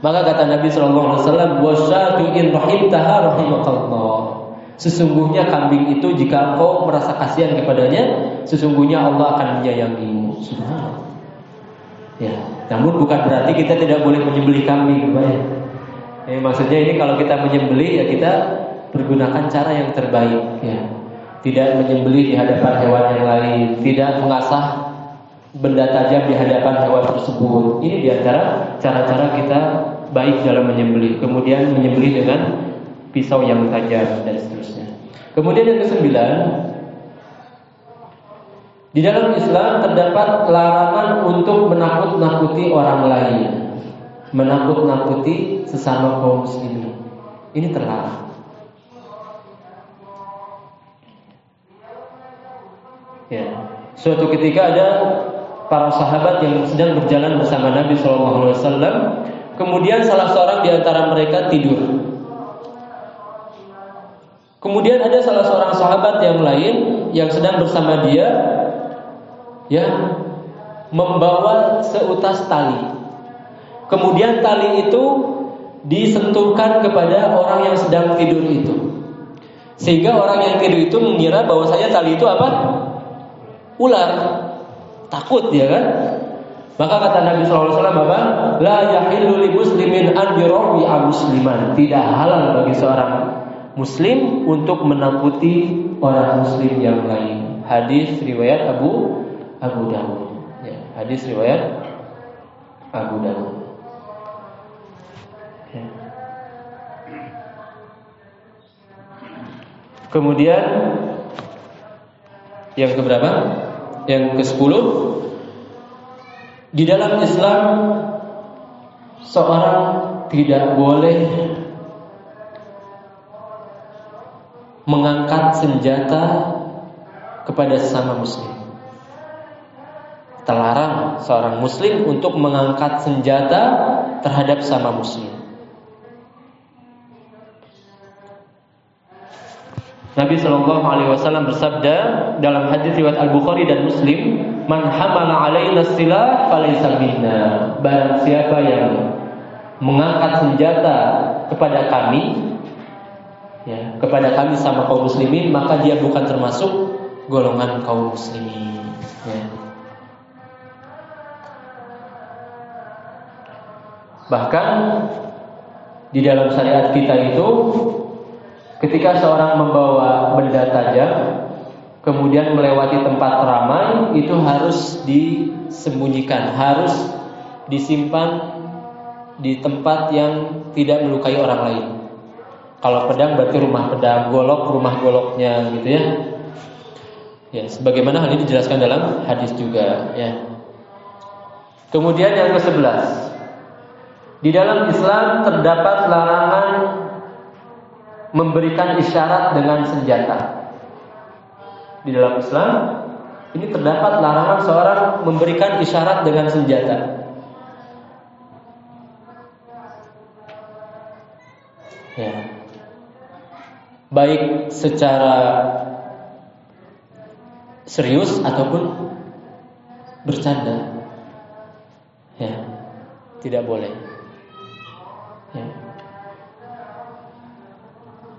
Maka kata Nabi Shallallahu Alaihi Wasallam, "Wasyatu in rahimtaha rahimakallah." Sesungguhnya kambing itu jika engkau merasa kasihan kepadanya, sesungguhnya Allah akan menyayangimu. Ya, namun bukan berarti kita tidak boleh menyembelih kambing, ya. Eh, maksudnya ini kalau kita menyembelih ya kita pergunakan cara yang terbaik, ya tidak menyembelih di hadapan hewan yang lain, tidak mengasah benda tajam di hadapan hewan tersebut. Ini di antara cara-cara kita baik dalam menyembelih. Kemudian menyembelih dengan pisau yang tajam dan seterusnya. Kemudian yang kesembilan, di dalam Islam terdapat larangan untuk menakut-nakuti orang lain, menakut-nakuti sesama kaum muslimin. Ini terlarang. Ya. Suatu ketika ada para sahabat yang sedang berjalan bersama Nabi SAW. Kemudian salah seorang di antara mereka tidur. Kemudian ada salah seorang sahabat yang lain yang sedang bersama dia, ya, membawa seutas tali. Kemudian tali itu disentuhkan kepada orang yang sedang tidur itu. Sehingga orang yang tidur itu mengira bahwa saya tali itu apa? Ular. Takut dia kan? Maka kata Nabi SAW apa? La yahillu li muslimin an yurawi musliman. Tidak halal bagi seorang muslim untuk menakuti orang muslim yang lain. Hadis riwayat Abu Abu Dawud. Ya, hadis riwayat Abu Dawud. Ya. Kemudian yang keberapa? Yang ke-10 Di dalam Islam Seorang tidak boleh Mengangkat senjata Kepada sesama muslim. Terlarang seorang muslim untuk mengangkat senjata terhadap sama muslim Nabi Shallallahu Alaihi Wasallam bersabda dalam hadis riwayat Al Bukhari dan Muslim, "Man hamala alaina silah falaysa minna." Barang siapa yang mengangkat senjata kepada kami, ya, kepada kami sama kaum muslimin, maka dia bukan termasuk golongan kaum muslimin. Ya. Bahkan di dalam syariat kita itu Ketika seorang membawa benda tajam kemudian melewati tempat ramai itu harus disembunyikan, harus disimpan di tempat yang tidak melukai orang lain. Kalau pedang berarti rumah pedang, golok rumah goloknya gitu ya. Ya, sebagaimana hal ini dijelaskan dalam hadis juga ya. Kemudian yang ke-11. Di dalam Islam terdapat larangan memberikan isyarat dengan senjata. Di dalam Islam ini terdapat larangan seorang memberikan isyarat dengan senjata. Ya. Baik secara serius ataupun bercanda. Ya. Tidak boleh. Ya.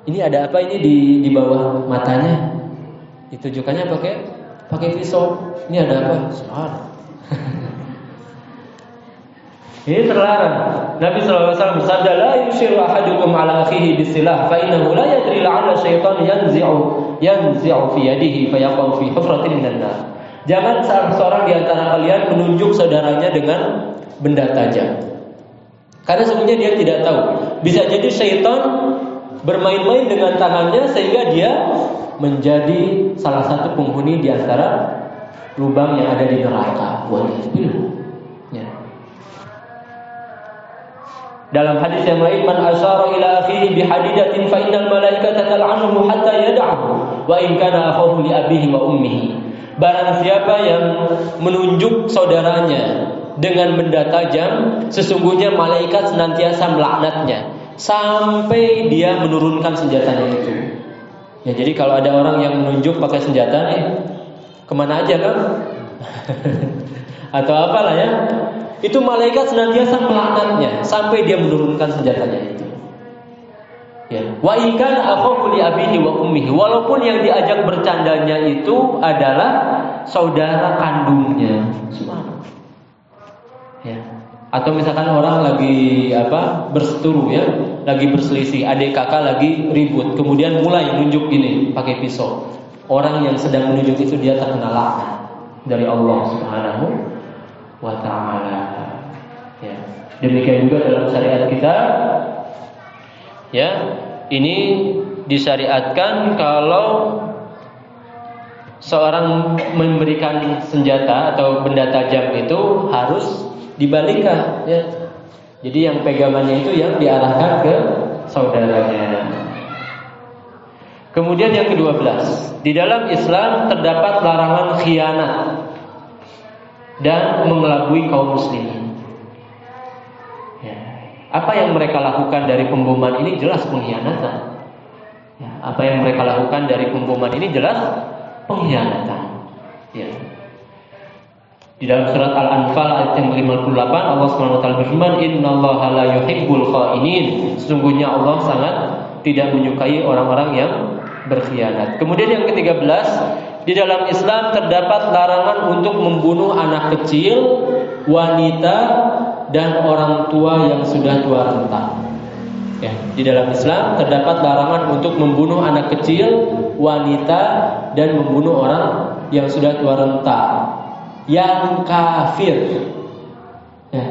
Ini ada apa ini di di bawah matanya? Ditujukannya pakai pakai pisau. Ini ada apa? Soal. (laughs) Ini terlarang. Nabi SAW bersabda, "La yushiru ahadukum ala akhihi bisilah, fa innahu la yadri la'alla syaitan yanzi'u yanzi'u fi yadihi fa yaqau fi hufratin minan nar." Jangan seorang di antara kalian menunjuk saudaranya dengan benda tajam. Karena sebenarnya dia tidak tahu. Bisa jadi syaitan bermain-main dengan tangannya sehingga dia menjadi salah satu penghuni di antara lubang yang ada di neraka. Waliyahillah. Dalam hadis yang lain, man asyara ila akhihi bihadidatin fa innal malaikata tal'anuhu hatta yad'ahu wa in kana akhuhu li abihi wa ummihi. Barang siapa yang menunjuk saudaranya dengan benda tajam, sesungguhnya malaikat senantiasa melaknatnya sampai dia menurunkan senjatanya itu. Ya, jadi kalau ada orang yang menunjuk pakai senjata, eh ke mana aja kan? (laughs) Atau apalah ya? itu malaikat senantiasa melaknatnya sampai dia menurunkan senjatanya itu. Ya. Wa ikan akhafu li abihi wa ummihi. Walaupun yang diajak bercandanya itu adalah saudara kandungnya. Ya. Atau misalkan orang lagi apa berseturu ya, lagi berselisih, adik kakak lagi ribut, kemudian mulai menunjuk ini pakai pisau. Orang yang sedang menunjuk itu dia terkena laknat dari Allah Subhanahu wa taala. Ya. Demikian juga dalam syariat kita ya, ini disyariatkan kalau seorang memberikan senjata atau benda tajam itu harus dibalikkan ya. Jadi yang pegangannya itu yang diarahkan ke saudaranya. Kemudian yang ke-12, di dalam Islam terdapat larangan khianat dan mengelabui kaum muslimin. Ya. Apa yang mereka lakukan dari pemboman ini jelas pengkhianatan. Ya. Apa yang mereka lakukan dari pemboman ini jelas pengkhianatan. Di dalam surat Al-Anfal ayat yang 58 Allah SWT berfirman Innallaha la yuhibbul khainin. Sesungguhnya Allah sangat tidak menyukai orang-orang yang berkhianat. Kemudian yang ke-13 di dalam Islam terdapat larangan untuk membunuh anak kecil, wanita, dan orang tua yang sudah tua renta. Ya, di dalam Islam terdapat larangan untuk membunuh anak kecil, wanita, dan membunuh orang yang sudah tua renta, yang kafir. Ya,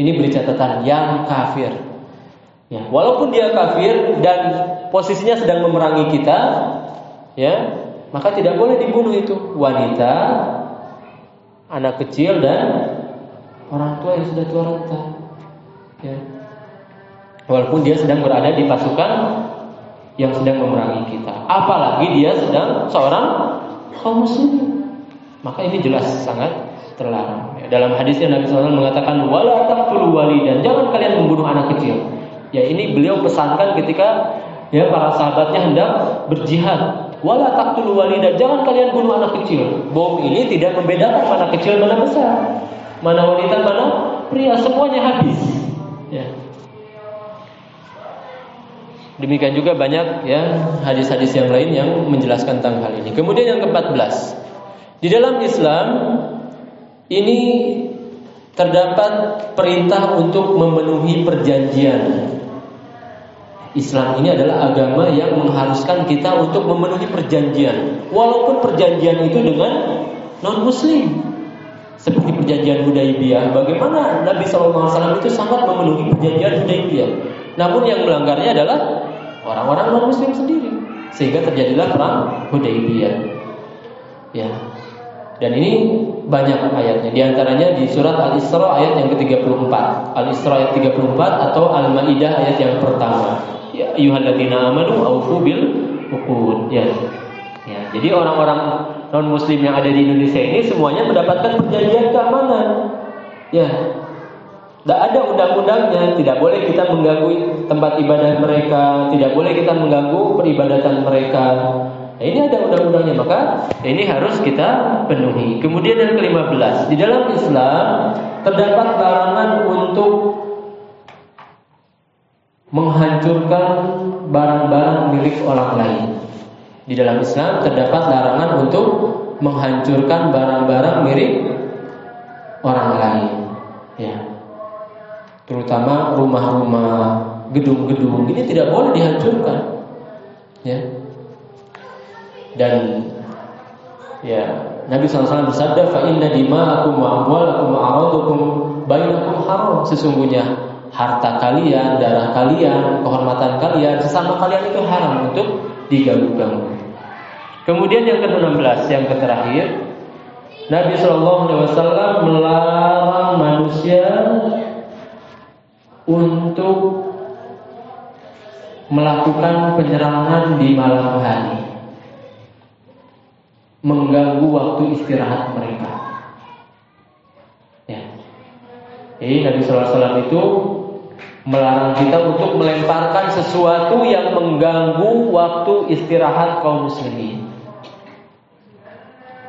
ini beri catatan yang kafir. Ya, walaupun dia kafir dan posisinya sedang memerangi kita, ya, maka tidak boleh dibunuh itu wanita, anak kecil dan orang tua yang sudah tua renta. Ya. Walaupun dia sedang berada di pasukan yang sedang memerangi kita, apalagi dia sedang seorang kaum muslim, maka ini jelas sangat terlarang. Ya, dalam hadisnya Nabi SAW mengatakan wala taqtulu dan jangan kalian membunuh anak kecil. Ya ini beliau pesankan ketika ya para sahabatnya hendak berjihad Wala taqtul walidah, jangan kalian bunuh anak kecil. Bom ini tidak membedakan mana kecil mana besar. Mana wanita mana pria, semuanya habis. Ya. Demikian juga banyak ya hadis-hadis yang lain yang menjelaskan tentang hal ini. Kemudian yang ke-14. Di dalam Islam ini terdapat perintah untuk memenuhi perjanjian Islam ini adalah agama yang mengharuskan kita untuk memenuhi perjanjian, walaupun perjanjian itu dengan non Muslim. Seperti perjanjian Hudaibiyah, bagaimana Nabi SAW itu sangat memenuhi perjanjian Hudaibiyah. Namun yang melanggarnya adalah orang-orang non Muslim sendiri, sehingga terjadilah perang Hudaibiyah. Ya, dan ini banyak ayatnya. Di antaranya di surat Al-Isra ayat yang ke-34. Al-Isra ayat 34 atau Al-Maidah ayat yang pertama ya amanu aufu bil uqud ya. Ya, jadi orang-orang non muslim yang ada di Indonesia ini semuanya mendapatkan perjanjian keamanan. Ya. Tidak ada undang-undangnya, tidak boleh kita mengganggu tempat ibadah mereka, tidak boleh kita mengganggu peribadatan mereka. Nah, ini ada undang-undangnya, maka ini harus kita penuhi. Kemudian yang ke-15, di dalam Islam terdapat larangan untuk menghancurkan barang-barang milik orang lain. Di dalam Islam terdapat larangan untuk menghancurkan barang-barang milik orang lain. Ya. Terutama rumah-rumah, gedung-gedung ini tidak boleh dihancurkan. Ya dan ya Nabi SAW bersabda fa inna dima'akum wa amwalakum wa aradukum bainakum haram sesungguhnya harta kalian, darah kalian, kehormatan kalian sesama kalian itu haram untuk diganggu-ganggu. Kemudian yang ke-16 yang terakhir Nabi Shallallahu Alaihi Wasallam melarang manusia untuk melakukan penyerangan di malam hari mengganggu waktu istirahat mereka. Ya. Jadi Nabi SAW itu melarang kita untuk melemparkan sesuatu yang mengganggu waktu istirahat kaum muslimin.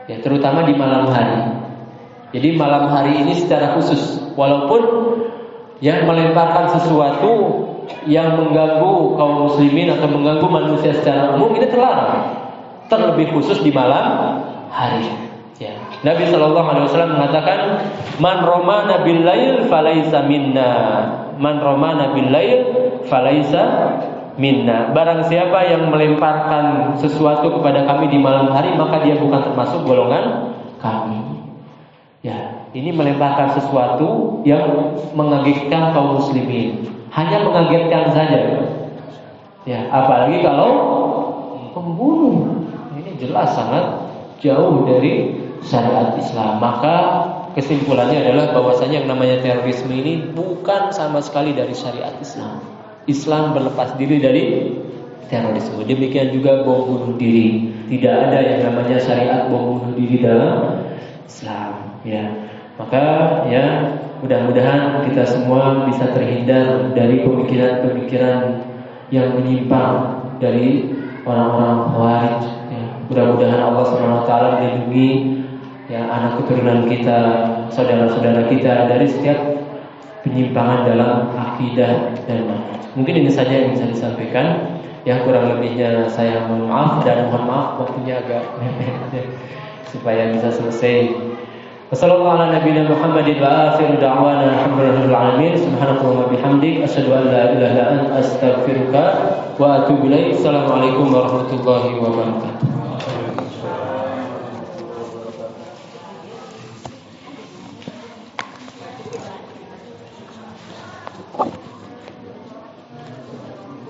Ya, terutama di malam hari. Jadi malam hari ini secara khusus, walaupun yang melemparkan sesuatu yang mengganggu kaum muslimin atau mengganggu manusia secara umum ini terlarang terlebih khusus di malam hari. Ya. Nabi Shallallahu Alaihi Wasallam mengatakan, "Man roma nabil lail falaisa minna, man roma nabil lail falaisa minna." Barang siapa yang melemparkan sesuatu kepada kami di malam hari, maka dia bukan termasuk golongan kami. Ya, ini melemparkan sesuatu yang mengagetkan kaum muslimin. Hanya mengagetkan saja. Ya, apalagi kalau pembunuh jelas sangat jauh dari syariat Islam. Maka kesimpulannya adalah bahwasanya yang namanya terorisme ini bukan sama sekali dari syariat Islam. Islam berlepas diri dari terorisme. Demikian juga bom bunuh diri. Tidak ada yang namanya syariat bom bunuh diri dalam Islam. Ya, maka ya mudah-mudahan kita semua bisa terhindar dari pemikiran-pemikiran yang menyimpang dari orang-orang khawarij Mudah-mudahan Allah SWT melindungi ya anak keturunan kita, saudara-saudara kita dari setiap penyimpangan dalam akidah dan mungkin ini saja yang bisa disampaikan. Yang kurang lebihnya saya mohon maaf dan mohon maaf waktunya agak (laughs) supaya bisa selesai. Wassalamualaikum wa warahmatullahi wabarakatuh.